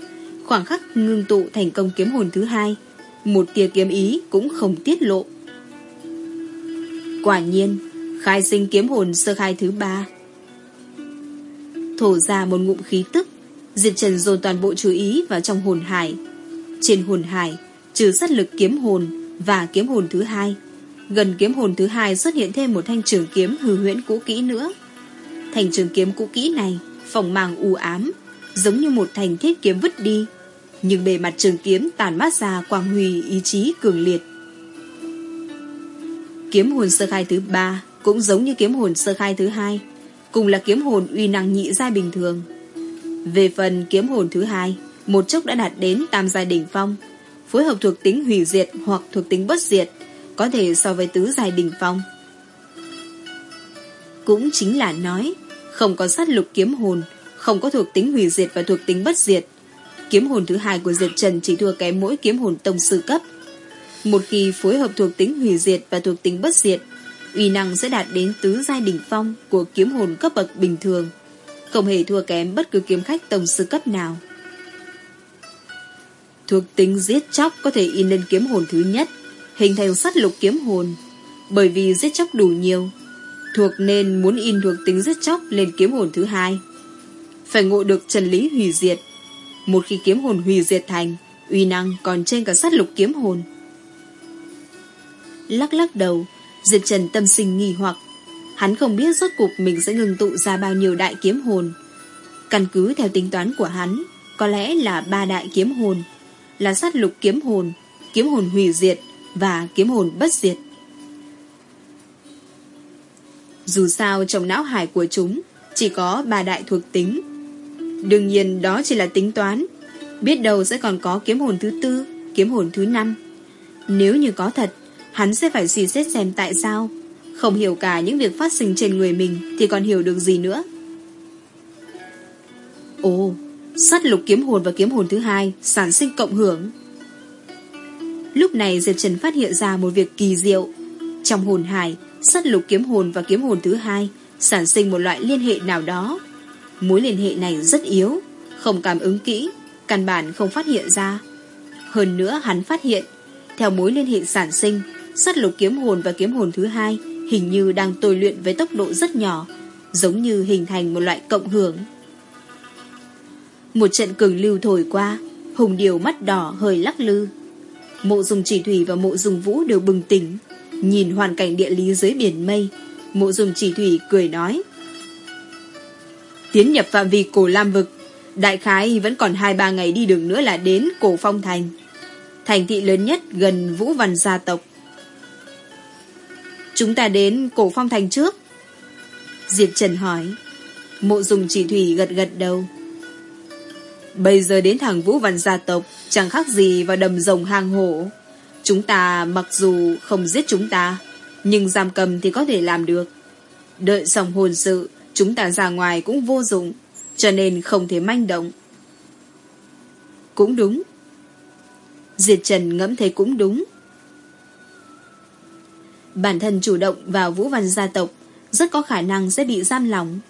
Khoảng khắc ngưng tụ thành công kiếm hồn thứ hai, một tia kiếm ý cũng không tiết lộ. Quả nhiên, khai sinh kiếm hồn sơ khai thứ ba. Thổ ra một ngụm khí tức, Diệp Trần dồn toàn bộ chú ý vào trong hồn hải. Trên hồn hải, trừ sát lực kiếm hồn và kiếm hồn thứ hai, gần kiếm hồn thứ hai xuất hiện thêm một thanh trường kiếm hư huyễn cũ kỹ nữa. Thành trường kiếm cũ kỹ này, phòng màng u ám, giống như một thành thiết kiếm vứt đi, nhưng bề mặt trường kiếm tàn mát ra quang huy ý chí cường liệt. Kiếm hồn sơ khai thứ ba cũng giống như kiếm hồn sơ khai thứ hai, cùng là kiếm hồn uy năng nhị giai bình thường. Về phần kiếm hồn thứ hai, một chốc đã đạt đến tam giai đỉnh phong, phối hợp thuộc tính hủy diệt hoặc thuộc tính bất diệt, có thể so với tứ giai đỉnh phong. Cũng chính là nói, không có sát lục kiếm hồn, không có thuộc tính hủy diệt và thuộc tính bất diệt. Kiếm hồn thứ hai của Diệp Trần chỉ thua kém mỗi kiếm hồn tông sư cấp. Một khi phối hợp thuộc tính hủy diệt và thuộc tính bất diệt, uy năng sẽ đạt đến tứ giai đỉnh phong của kiếm hồn cấp bậc bình thường, không hề thua kém bất cứ kiếm khách tông sư cấp nào. Thuộc tính giết chóc có thể in lên kiếm hồn thứ nhất, hình thành sát lục kiếm hồn, bởi vì giết chóc đủ nhiều, thuộc nên muốn in thuộc tính giết chóc lên kiếm hồn thứ hai. Phải ngộ được chân lý hủy diệt. Một khi kiếm hồn hủy diệt thành, uy năng còn trên cả sát lục kiếm hồn. Lắc lắc đầu, Diệp Trần tâm sinh nghi hoặc. Hắn không biết rốt cuộc mình sẽ ngừng tụ ra bao nhiêu đại kiếm hồn. Căn cứ theo tính toán của hắn, có lẽ là ba đại kiếm hồn, là sát lục kiếm hồn, kiếm hồn hủy diệt và kiếm hồn bất diệt. Dù sao trong não hải của chúng chỉ có ba đại thuộc tính. Đương nhiên đó chỉ là tính toán. Biết đâu sẽ còn có kiếm hồn thứ tư, kiếm hồn thứ năm. Nếu như có thật, hắn sẽ phải suy xét xem tại sao. Không hiểu cả những việc phát sinh trên người mình thì còn hiểu được gì nữa. Ồ, sát lục kiếm hồn và kiếm hồn thứ hai sản sinh cộng hưởng. Lúc này Diệp Trần phát hiện ra một việc kỳ diệu. Trong hồn hải, sát lục kiếm hồn và kiếm hồn thứ hai sản sinh một loại liên hệ nào đó. Mối liên hệ này rất yếu, không cảm ứng kỹ, căn bản không phát hiện ra. Hơn nữa hắn phát hiện, theo mối liên hệ sản sinh, sát lục kiếm hồn và kiếm hồn thứ hai hình như đang tôi luyện với tốc độ rất nhỏ, giống như hình thành một loại cộng hưởng. Một trận cường lưu thổi qua, hùng điều mắt đỏ hơi lắc lư. Mộ dùng chỉ thủy và mộ dùng vũ đều bừng tỉnh, nhìn hoàn cảnh địa lý dưới biển mây, Mộ dùng chỉ thủy cười nói. Tiến nhập phạm vi cổ Lam Vực, đại khái vẫn còn 2-3 ngày đi đường nữa là đến cổ Phong Thành. Thành thị lớn nhất gần Vũ Văn gia tộc. Chúng ta đến cổ Phong Thành trước. Diệp Trần hỏi. Mộ dùng chỉ thủy gật gật đầu. Bây giờ đến thẳng Vũ Văn gia tộc chẳng khác gì vào đầm rồng hang hổ. Chúng ta mặc dù không giết chúng ta, nhưng giam cầm thì có thể làm được. Đợi xong hồn sự, chúng ta ra ngoài cũng vô dụng, cho nên không thể manh động. Cũng đúng. Diệt Trần ngẫm thấy cũng đúng. Bản thân chủ động vào vũ văn gia tộc rất có khả năng sẽ bị giam lỏng.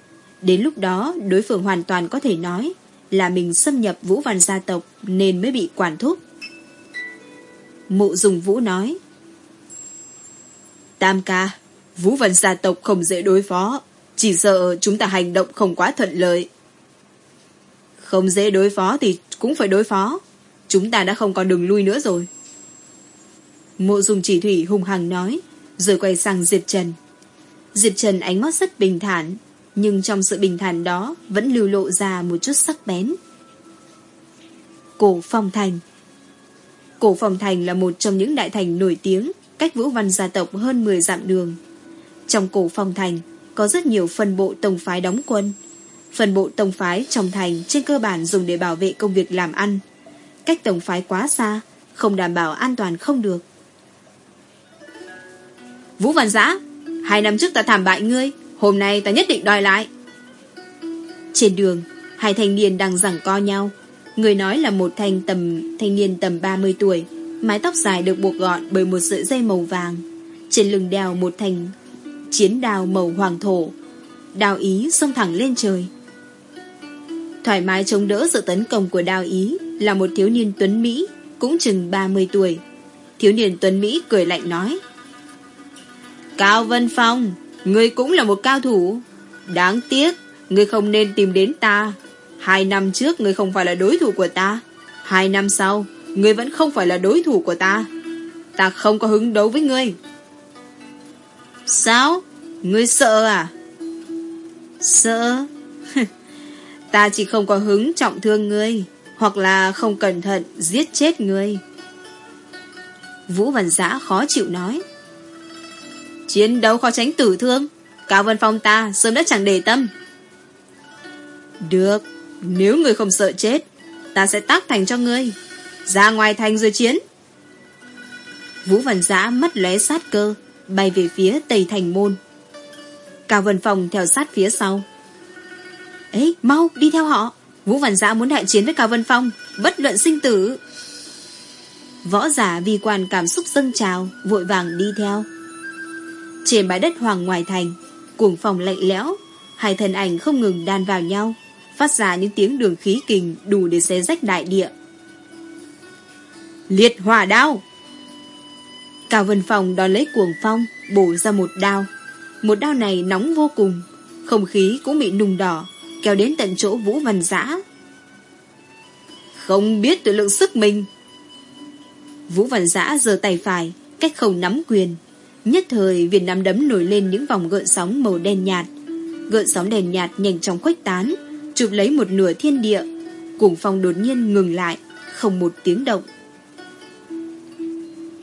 Đến lúc đó, đối phương hoàn toàn có thể nói là mình xâm nhập vũ văn gia tộc nên mới bị quản thúc. Mụ dùng vũ nói Tam ca, Vũ Văn gia tộc không dễ đối phó, chỉ sợ chúng ta hành động không quá thuận lợi. Không dễ đối phó thì cũng phải đối phó, chúng ta đã không còn đường lui nữa rồi. Mộ dùng chỉ thủy hung hăng nói, rồi quay sang Diệp Trần. Diệp Trần ánh mắt rất bình thản, nhưng trong sự bình thản đó vẫn lưu lộ ra một chút sắc bén. Cổ Phong Thành Cổ Phong Thành là một trong những đại thành nổi tiếng cách Vũ Văn gia tộc hơn 10 dặm đường. Trong cổ phong thành có rất nhiều phân bộ tổng phái đóng quân. Phân bộ tổng phái trong thành trên cơ bản dùng để bảo vệ công việc làm ăn. Cách tổng phái quá xa, không đảm bảo an toàn không được. Vũ Văn Giã, hai năm trước ta thảm bại ngươi, hôm nay ta nhất định đòi lại. Trên đường, hai thanh niên đang giằng co nhau. Người nói là một thanh tầm thanh niên tầm 30 tuổi, Mái tóc dài được buộc gọn bởi một sợi dây màu vàng Trên lưng đèo một thành Chiến đào màu hoàng thổ. Đào ý xông thẳng lên trời. Thoải mái chống đỡ sự tấn công của đào ý Là một thiếu niên tuấn Mỹ, Cũng chừng 30 tuổi. Thiếu niên tuấn Mỹ cười lạnh nói, Cao Vân Phong, Ngươi cũng là một cao thủ. Đáng tiếc, Ngươi không nên tìm đến ta. Hai năm trước ngươi không phải là đối thủ của ta. Hai năm sau, Ngươi vẫn không phải là đối thủ của ta. Ta không có hứng đấu với ngươi. Sao? Ngươi sợ à? Sợ? ta chỉ không có hứng trọng thương ngươi Hoặc là không cẩn thận giết chết ngươi Vũ Văn Giã khó chịu nói Chiến đấu khó tránh tử thương Cao Vân Phong ta sớm đã chẳng để tâm Được Nếu ngươi không sợ chết, ta sẽ tác thành cho ngươi. Ra ngoài thành rồi chiến. Vũ Văn Giã mất lóe sát cơ, bay về phía Tây Thành Môn. Cao Vân Phong theo sát phía sau. Ê, mau, đi theo họ. Vũ Văn Giã muốn đại chiến với Cao Vân Phong, bất luận sinh tử. Võ giả vì quan cảm xúc dâng trào, vội vàng đi theo. Trên bãi đất hoàng ngoài thành, cuồng phòng lạnh lẽo, hai thân ảnh không ngừng đan vào nhau, phát ra những tiếng đường khí kình đủ để xé rách đại địa. Liệt hỏa đao! Cao Vân Phong đón lấy cuồng phong, bổ ra một đao. Một đao này nóng vô cùng, không khí cũng bị nùng đỏ, kéo đến tận chỗ Vũ Văn Giã. Không biết tự lượng sức mình. Vũ Văn Giã giơ tay phải, cách không nắm quyền. Nhất thời viên nắm đấm nổi lên những vòng gợn sóng màu đen nhạt. Gợn sóng đèn nhạt nhanh chóng khuếch tán, chụp lấy một nửa thiên địa. Cuồng phong đột nhiên ngừng lại, không một tiếng động.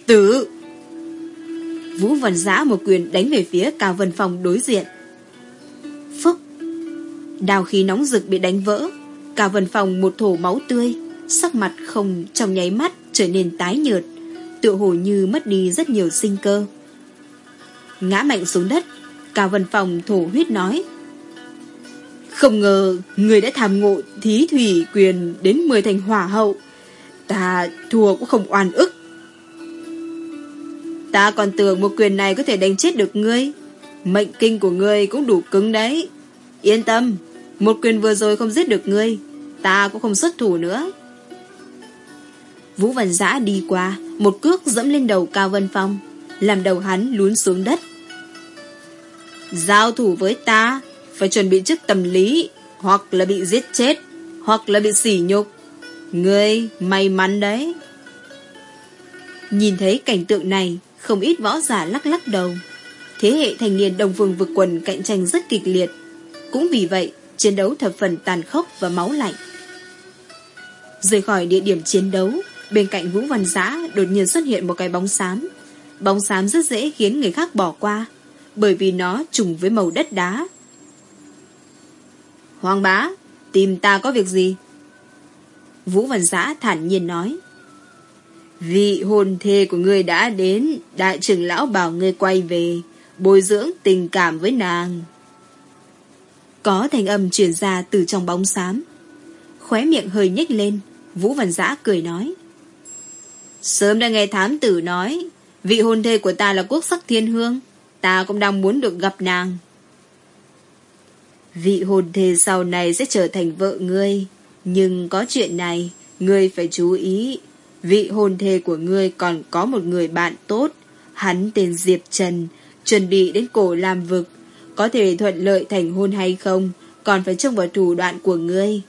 Tử! Vũ Văn Giã một quyền đánh về phía Cao Vân Phong đối diện. Phúc! Đào khí nóng rực bị đánh vỡ. Cao Vân Phong một thổ máu tươi, sắc mặt không trong nháy mắt trở nên tái nhợt, tựa hồ như mất đi rất nhiều sinh cơ. Ngã mạnh xuống đất, Cao Vân Phong thổ huyết nói. Không ngờ người đã tham ngộ thí thủy quyền đến 10 thành hỏa hậu. Ta thua cũng không oan ức. Ta còn tưởng một quyền này có thể đánh chết được ngươi. Mệnh kinh của ngươi cũng đủ cứng đấy. Yên tâm, một quyền vừa rồi không giết được ngươi. Ta cũng không xuất thủ nữa. Vũ Văn Giã đi qua, một cước dẫm lên đầu Cao Vân Phong, làm đầu hắn lún xuống đất. Giao thủ với ta, phải chuẩn bị trước tâm lý, hoặc là bị giết chết, hoặc là bị sỉ nhục. Ngươi may mắn đấy. Nhìn thấy cảnh tượng này, không ít võ giả lắc lắc đầu. Thế hệ thanh niên đồng phương vực quần cạnh tranh rất kịch liệt. Cũng vì vậy, chiến đấu thập phần tàn khốc và máu lạnh. Rời khỏi địa điểm chiến đấu, bên cạnh Vũ Văn Giã đột nhiên xuất hiện một cái bóng xám. Bóng xám rất dễ khiến người khác bỏ qua, bởi vì nó trùng với màu đất đá. Hoàng bá, tìm ta có việc gì? Vũ Văn Giã thản nhiên nói. Vị hôn thê của ngươi đã đến, đại trưởng lão bảo ngươi quay về, bồi dưỡng tình cảm với nàng. Có thanh âm truyền ra từ trong bóng xám. Khóe miệng hơi nhếch lên, Vũ Văn Giã cười nói. Sớm đã nghe thám tử nói, vị hôn thê của ta là quốc sắc thiên hương, ta cũng đang muốn được gặp nàng. Vị hôn thê sau này sẽ trở thành vợ ngươi, nhưng có chuyện này, ngươi phải chú ý. Vị hôn thê của ngươi còn có một người bạn tốt, hắn tên Diệp Trần, chuẩn bị đến cổ làm vực, có thể thuận lợi thành hôn hay không, còn phải trông vào thủ đoạn của ngươi.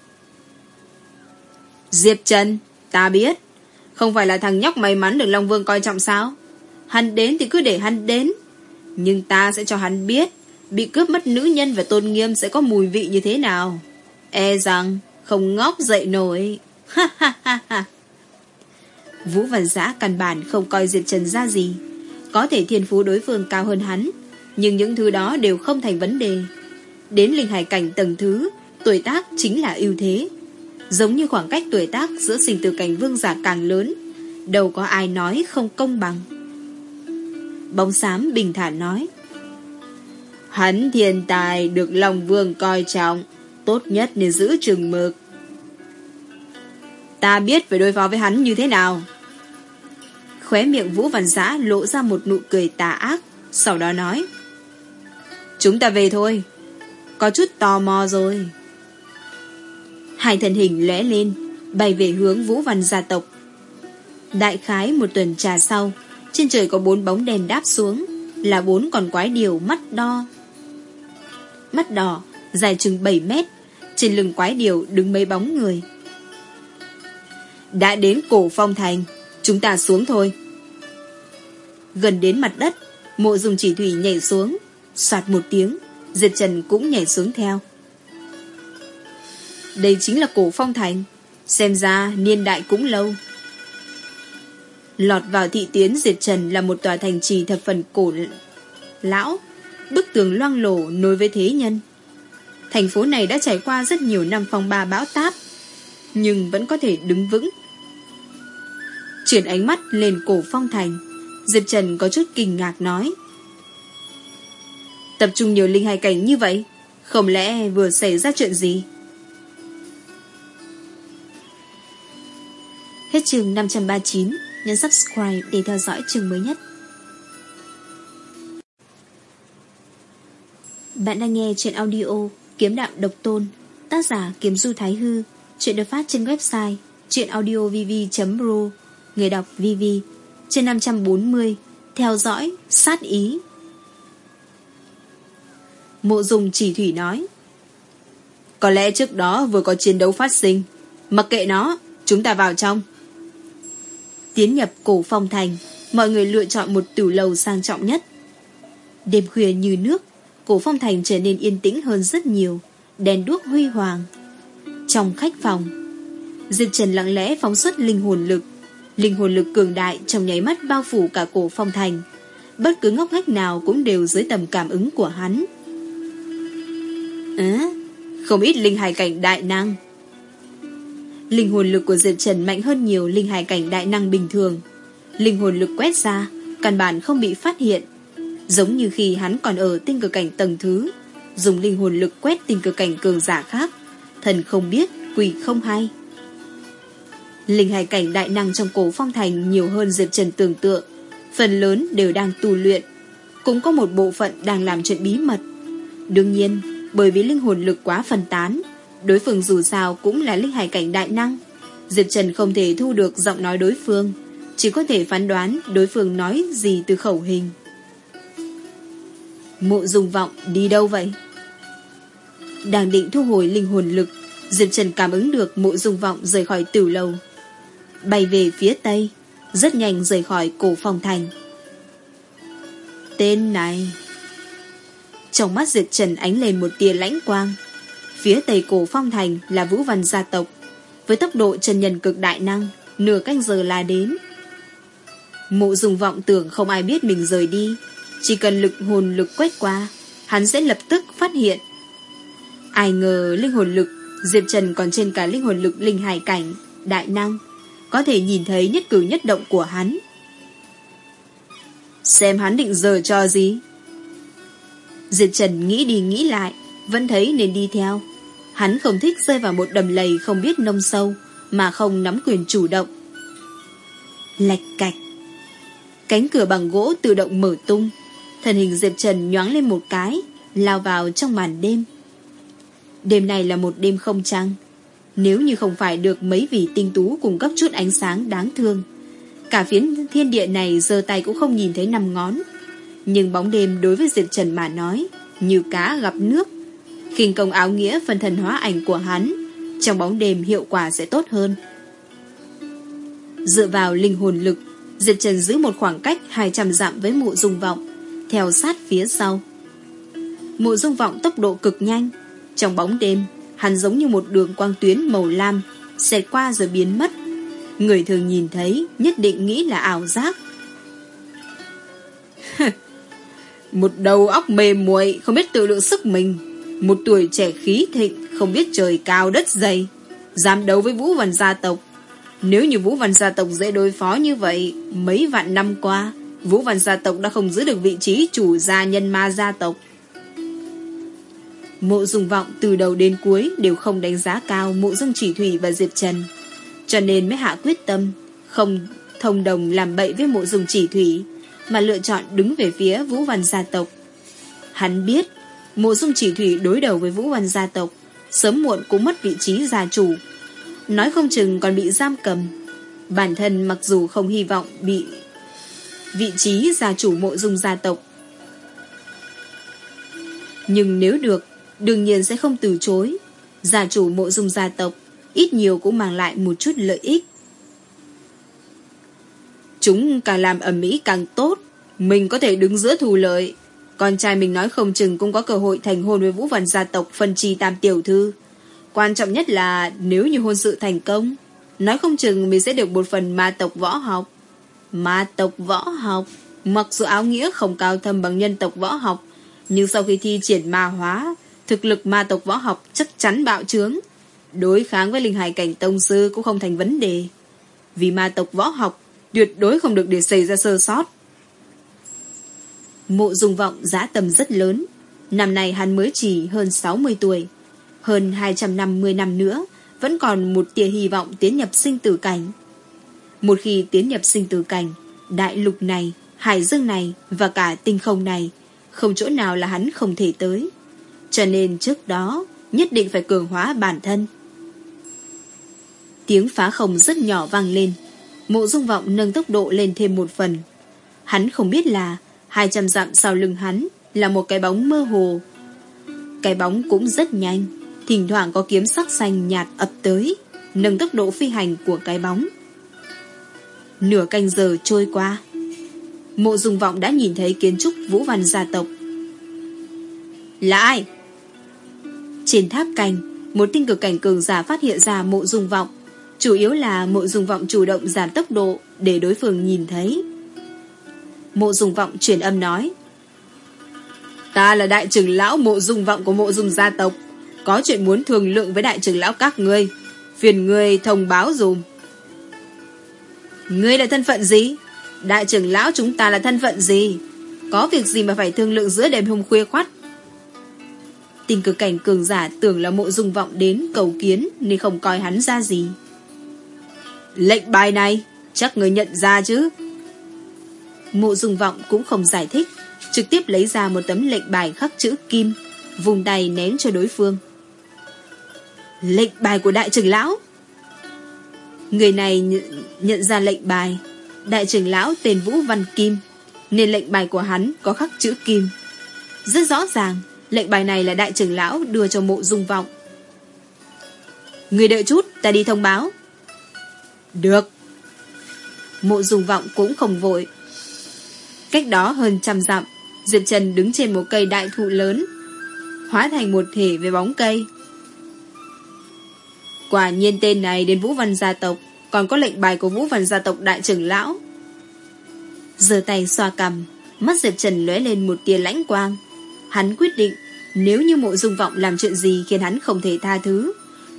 Diệp Trần, ta biết. Không phải là thằng nhóc may mắn được Long Vương coi trọng sao? Hắn đến thì cứ để hắn đến. Nhưng ta sẽ cho hắn biết, bị cướp mất nữ nhân và tôn nghiêm sẽ có mùi vị như thế nào. E rằng, không ngóc dậy nổi. Ha ha ha ha. Vũ Văn Giã căn bản không coi Diệp Trần ra gì. Có thể thiên phú đối phương cao hơn hắn, nhưng những thứ đó đều không thành vấn đề. Đến linh hải cảnh tầng thứ, tuổi tác chính là ưu thế. Giống như khoảng cách tuổi tác giữa sinh tử cảnh vương giả càng lớn, đâu có ai nói không công bằng. Bóng xám bình thản nói. Hắn thiên tài được lòng vương coi trọng, tốt nhất nên giữ chừng mực. Ta biết phải đối phó với hắn như thế nào. Khóe miệng Vũ Văn Giã lộ ra một nụ cười tà ác, sau đó nói. Chúng ta về thôi. Có chút tò mò rồi. Hai thân hình lóe lên, bay về hướng Vũ Văn gia tộc. Đại khái một tuần trà sau, trên trời có bốn bóng đèn đáp xuống, là bốn con quái điều mắt đo. Mắt đỏ, dài chừng 7 mét, trên lưng quái điều đứng mấy bóng người. Đã đến cổ phong thành, chúng ta xuống thôi. Gần đến mặt đất, mộ dùng chỉ thủy nhảy xuống, soạt một tiếng, diệt Trần cũng nhảy xuống theo. Đây chính là cổ phong thành, xem ra niên đại cũng lâu. Lọt vào thị tiến diệt Trần là một tòa thành trì thập phần cổ lão, bức tường loang lổ nối với thế nhân. thành phố này đã trải qua rất nhiều năm phong ba bão táp, nhưng vẫn có thể đứng vững. Chuyển ánh mắt lên cổ phong thành, Diệp Trần có chút kinh ngạc nói. Tập trung nhiều linh hài cảnh như vậy, không lẽ vừa xảy ra chuyện gì? Hết chương 539, nhấn subscribe để theo dõi chương mới nhất. Bạn đang nghe chuyện audio Kiếm Đạo Độc Tôn, tác giả Kiếm Du Thái Hư, chuyện được phát trên website chuyenaudiovv.ro, người đọc VV, trên 540, theo dõi, sát ý. Mộ dùng chỉ thủy nói Có lẽ trước đó vừa có chiến đấu phát sinh Mặc kệ nó Chúng ta vào trong. Tiến nhập cổ phong thành Mọi người lựa chọn một tử lầu sang trọng nhất. Đêm khuya như nước Cổ phong thành trở nên yên tĩnh hơn rất nhiều Đèn đuốc huy hoàng. Trong khách phòng Diệp Trần lặng lẽ phóng xuất linh hồn lực Linh hồn lực cường đại Trong nháy mắt bao phủ cả cổ phong thành Bất cứ ngóc ngách nào cũng đều dưới tầm cảm ứng của hắn À, không ít linh hải cảnh đại năng. Linh hồn lực của Diệp Trần mạnh hơn nhiều linh hải cảnh đại năng bình thường. Linh hồn lực quét ra, căn bản không bị phát hiện. Giống như khi hắn còn ở tinh cực cảnh tầng thứ, dùng linh hồn lực quét tinh cực cảnh cường giả khác. Thần không biết, quỷ không hay. Linh hải cảnh đại năng trong cổ phong thành nhiều hơn Diệp Trần tưởng tượng. Phần lớn đều đang tu luyện. Cũng có một bộ phận đang làm chuyện bí mật. Đương nhiên, bởi vì linh hồn lực quá phân tán Đối phương dù sao cũng là linh hải cảnh đại năng Diệp Trần không thể thu được giọng nói đối phương Chỉ có thể phán đoán đối phương nói gì từ khẩu hình Mộ dùng vọng đi đâu vậy? Đang định thu hồi linh hồn lực Diệp Trần cảm ứng được mộ dung vọng rời khỏi tử lầu Bay về phía tây Rất nhanh rời khỏi cổ phòng thành Tên này trong mắt Diệp Trần ánh lên một tia lãnh quang. Phía tây cổ phong thành là Vũ Văn gia tộc. Với tốc độ trần nhân cực đại năng, nửa canh giờ là đến. Mộ dùng vọng tưởng không ai biết mình rời đi. Chỉ cần lực hồn lực quét qua, hắn sẽ lập tức phát hiện. Ai ngờ linh hồn lực, Diệp Trần còn trên cả linh hồn lực linh hải cảnh, đại năng, có thể nhìn thấy nhất cử nhất động của hắn. Xem hắn định giờ cho gì? Diệp Trần nghĩ đi nghĩ lại, vẫn thấy nên đi theo. Hắn không thích rơi vào một đầm lầy không biết nông sâu, mà không nắm quyền chủ động. Lạch cạch. Cánh cửa bằng gỗ tự động mở tung, thân hình Diệp Trần nhoáng lên một cái, lao vào trong màn đêm. Đêm này là một đêm không trăng. Nếu như không phải được mấy vị tinh tú cung cấp chút ánh sáng đáng thương, cả phiến thiên địa này giờ tay cũng không nhìn thấy năm ngón. Nhưng bóng đêm đối với Diệp Trần mà nói Như cá gặp nước. Khinh công áo nghĩa phần thần hóa ảnh của hắn Trong bóng đêm hiệu quả sẽ tốt hơn. Dựa vào linh hồn lực Diệp Trần giữ một khoảng cách 200 dặm với mụ dung vọng Theo sát phía sau. Mụ dung vọng tốc độ cực nhanh Trong bóng đêm Hắn giống như một đường quang tuyến màu lam Xẹt qua rồi biến mất Người thường nhìn thấy Nhất định nghĩ là ảo giác Một đầu óc mềm muội không biết tự lượng sức mình. Một tuổi trẻ khí thịnh, không biết trời cao đất dày. Dám đấu với Vũ Văn gia tộc. Nếu như Vũ Văn gia tộc dễ đối phó như vậy, mấy vạn năm qua, Vũ Văn gia tộc đã không giữ được vị trí chủ gia nhân ma gia tộc. Mộ dùng vọng từ đầu đến cuối đều không đánh giá cao mộ dung chỉ thủy và Diệp Trần. Cho nên mới hạ quyết tâm, không thông đồng làm bậy với mộ dung chỉ thủy mà lựa chọn đứng về phía Vũ Văn gia tộc. Hắn biết, mộ dung chỉ thủy đối đầu với Vũ Văn gia tộc, sớm muộn cũng mất vị trí gia chủ. Nói không chừng còn bị giam cầm. Bản thân mặc dù không hy vọng bị vị trí gia chủ mộ dung gia tộc. Nhưng nếu được, đương nhiên sẽ không từ chối. Gia chủ mộ dung gia tộc ít nhiều cũng mang lại một chút lợi ích. Chúng càng làm ẩm mỹ càng tốt, Mình có thể đứng giữa thù lợi Con trai mình nói không chừng cũng có cơ hội thành hôn với vũ văn gia tộc phân trì tam tiểu thư Quan trọng nhất là nếu như hôn sự thành công, Nói không chừng mình sẽ được một phần ma tộc võ học Ma tộc võ học, Mặc dù áo nghĩa không cao thâm bằng nhân tộc võ học, Nhưng sau khi thi triển ma hóa thực lực ma tộc võ học chắc chắn bạo trướng. Đối kháng với linh hải cảnh tông sư cũng không thành vấn đề. Vì ma tộc võ học tuyệt đối không được để xảy ra sơ sót. Mộ dung vọng giá tầm rất lớn. Năm nay hắn mới chỉ hơn 60 tuổi. Hơn 250 năm nữa, vẫn còn một tia hy vọng tiến nhập sinh tử cảnh. Một khi tiến nhập sinh tử cảnh, đại lục này, hải dương này và cả tinh không này, không chỗ nào là hắn không thể tới. Cho nên trước đó, nhất định phải cường hóa bản thân. Tiếng phá không rất nhỏ vang lên. Mộ dung vọng nâng tốc độ lên thêm một phần. Hắn không biết là 200 dặm sau lưng hắn là một cái bóng mơ hồ. Cái bóng cũng rất nhanh, thỉnh thoảng có kiếm sắc xanh nhạt ập tới, nâng tốc độ phi hành của cái bóng. Nửa canh giờ trôi qua, mộ dung vọng đã nhìn thấy kiến trúc vũ văn gia tộc. Là ai? Trên tháp canh, một tinh cực cảnh cường giả phát hiện ra mộ dung vọng. Chủ yếu là mộ dung vọng chủ động giảm tốc độ để đối phương nhìn thấy. Mộ dung vọng truyền âm nói. Ta là đại trưởng lão mộ dung vọng của mộ dung gia tộc. Có chuyện muốn thương lượng với đại trưởng lão các ngươi. Phiền ngươi thông báo dùm. Ngươi là thân phận gì? Đại trưởng lão chúng ta là thân phận gì? Có việc gì mà phải thương lượng giữa đêm hôm khuya khoắt? Tình cực cảnh cường giả tưởng là mộ dung vọng đến cầu kiến nên không coi hắn ra gì. Lệnh bài này, chắc người nhận ra chứ? Mộ dung vọng cũng không giải thích, trực tiếp lấy ra một tấm lệnh bài khắc chữ kim, vùng tay ném cho đối phương. Lệnh bài của đại trưởng lão? Người này nh nhận ra lệnh bài, đại trưởng lão tên Vũ Văn Kim, nên lệnh bài của hắn có khắc chữ kim. Rất rõ ràng, lệnh bài này là đại trưởng lão đưa cho mộ dung vọng. Người đợi chút, ta đi thông báo. Được. Mộ dung vọng cũng không vội. Cách đó hơn trăm dặm, Diệp Trần đứng trên một cây đại thụ lớn, hóa thành một thể với bóng cây. Quả nhiên tên này đến Vũ Văn gia tộc, còn có lệnh bài của Vũ Văn gia tộc đại trưởng lão. Giờ tay xoa cầm, mắt Diệp Trần lóe lên một tia lãnh quang. Hắn quyết định, nếu như mộ dung vọng làm chuyện gì khiến hắn không thể tha thứ,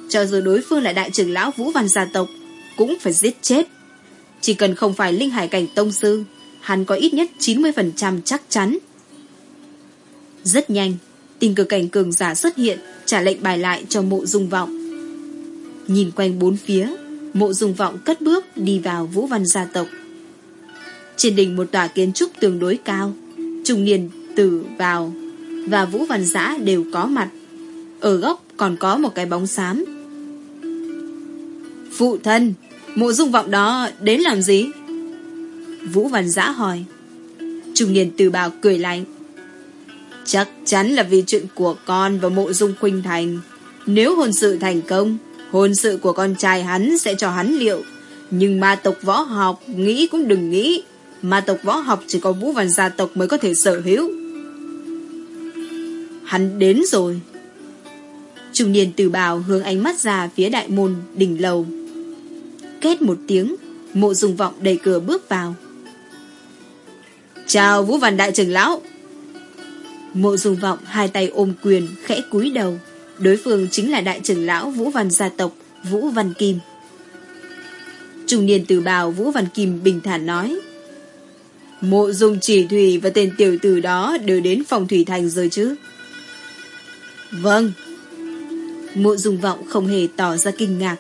cho dù đối phương là đại trưởng lão Vũ Văn gia tộc, cũng phải giết chết. Chỉ cần không phải linh hải cảnh tông sư, hắn có ít nhất 90% chắc chắn. Rất nhanh, tình cờ cảnh cường giả xuất hiện, trả lệnh bài lại cho mộ dung vọng. Nhìn quanh bốn phía, mộ dung vọng cất bước đi vào vũ văn gia tộc. Trên đỉnh một tòa kiến trúc tương đối cao, trung niên tử vào và vũ văn giã đều có mặt. Ở góc còn có một cái bóng xám. Phụ thân, mộ dung vọng đó đến làm gì? Vũ Văn Giã hỏi. Trung niên từ bào cười lạnh. Chắc chắn là vì chuyện của con và mộ dung khuynh thành. Nếu hôn sự thành công, hôn sự của con trai hắn sẽ cho hắn liệu. Nhưng ma tộc võ học nghĩ cũng đừng nghĩ. Ma tộc võ học chỉ có vũ văn gia tộc mới có thể sở hữu. Hắn đến rồi. Trung niên tử bào hướng ánh mắt ra phía đại môn đỉnh lầu. Kết một tiếng, mộ dùng vọng đẩy cửa bước vào. Chào Vũ Văn Đại trưởng Lão. Mộ dùng vọng hai tay ôm quyền, khẽ cúi đầu. Đối phương chính là Đại trưởng Lão Vũ Văn gia tộc, Vũ Văn Kim. Trung niên tử bào Vũ Văn Kim bình thản nói. Mộ dùng chỉ thủy và tên tiểu tử đó đều đến phòng thủy thành rồi chứ. Vâng. Mộ dung vọng không hề tỏ ra kinh ngạc.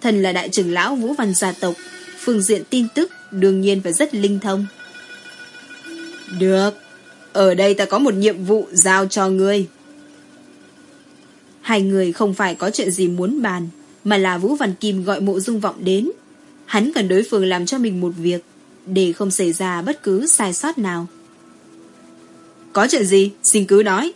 Thần là đại trưởng lão Vũ Văn gia tộc, phương diện tin tức đương nhiên phải rất linh thông. Được, ở đây ta có một nhiệm vụ giao cho ngươi. Hai người không phải có chuyện gì muốn bàn, mà là Vũ Văn Kim gọi mộ dung vọng đến. Hắn cần đối phương làm cho mình một việc, để không xảy ra bất cứ sai sót nào. Có chuyện gì? Xin cứ nói.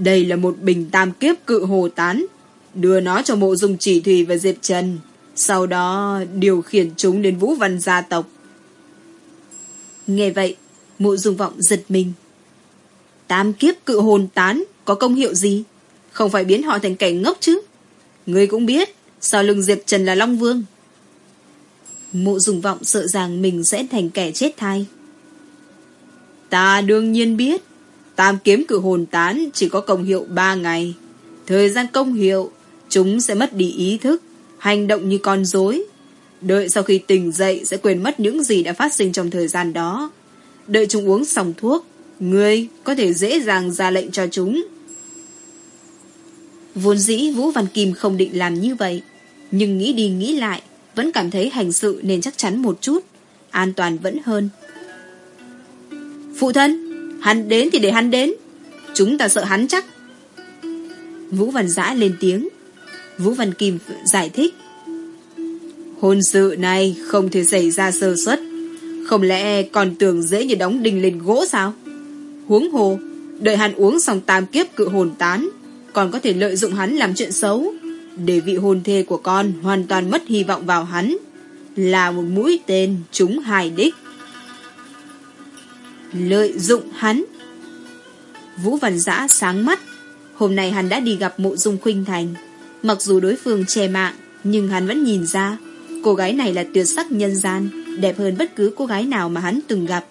Đây là một bình tam kiếp cự hồ tán. Đưa nó cho mộ dung chỉ thủy và Diệp Trần. Sau đó điều khiển chúng đến Vũ Văn gia tộc. Nghe vậy, mộ dung vọng giật mình. Tam kiếp cự hồn tán có công hiệu gì? Không phải biến họ thành kẻ ngốc chứ? Ngươi cũng biết, sau lưng Diệp Trần là Long Vương. Mộ dung vọng sợ rằng mình sẽ thành kẻ chết thai. Ta đương nhiên biết tam kiếm cử hồn tán chỉ có công hiệu 3 ngày. Thời gian công hiệu, chúng sẽ mất đi ý thức, hành động như con rối. Đợi sau khi tỉnh dậy sẽ quên mất những gì đã phát sinh trong thời gian đó. Đợi chúng uống xong thuốc, người có thể dễ dàng ra lệnh cho chúng. Vốn dĩ Vũ Văn Kim không định làm như vậy, nhưng nghĩ đi nghĩ lại, vẫn cảm thấy hành sự nên chắc chắn một chút, an toàn vẫn hơn. Phụ thân, hắn đến thì để hắn đến, chúng ta sợ hắn chắc. Vũ Văn Giã lên tiếng, Vũ Văn Kim giải thích. Hôn sự này không thể xảy ra sơ suất, không lẽ còn tưởng dễ như đóng đinh lên gỗ sao? Huống hồ, đợi hắn uống xong tam kiếp cự hồn tán, còn có thể lợi dụng hắn làm chuyện xấu, để vị hôn thê của con hoàn toàn mất hy vọng vào hắn, là một mũi tên trúng hai đích. Lợi dụng hắn. Vũ Văn Giã sáng mắt. Hôm nay hắn đã đi gặp mộ dung khuynh thành. Mặc dù đối phương che mạng, Nhưng hắn vẫn nhìn ra, Cô gái này là tuyệt sắc nhân gian, Đẹp hơn bất cứ cô gái nào mà hắn từng gặp.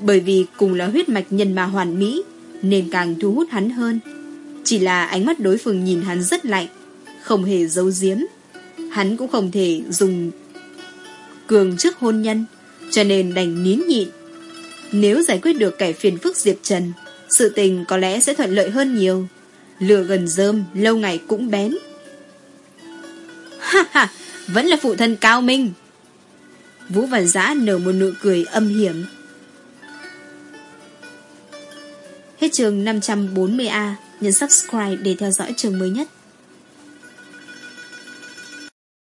Bởi vì cùng là huyết mạch nhân ma hoàn mỹ, Nên càng thu hút hắn hơn. Chỉ là ánh mắt đối phương nhìn hắn rất lạnh, Không hề giấu giếm. Hắn cũng không thể dùng Cường trước hôn nhân, Cho nên đành nín nhịn. Nếu giải quyết được kẻ phiền phức Diệp Trần, Sự tình có lẽ sẽ thuận lợi hơn nhiều. Lửa gần rơm, Lâu ngày cũng bén. Ha ha, Vẫn là phụ thân cao minh. Vũ Văn Giã nở một nụ cười âm hiểm. Hết trường 540A Nhấn subscribe để theo dõi trường mới nhất.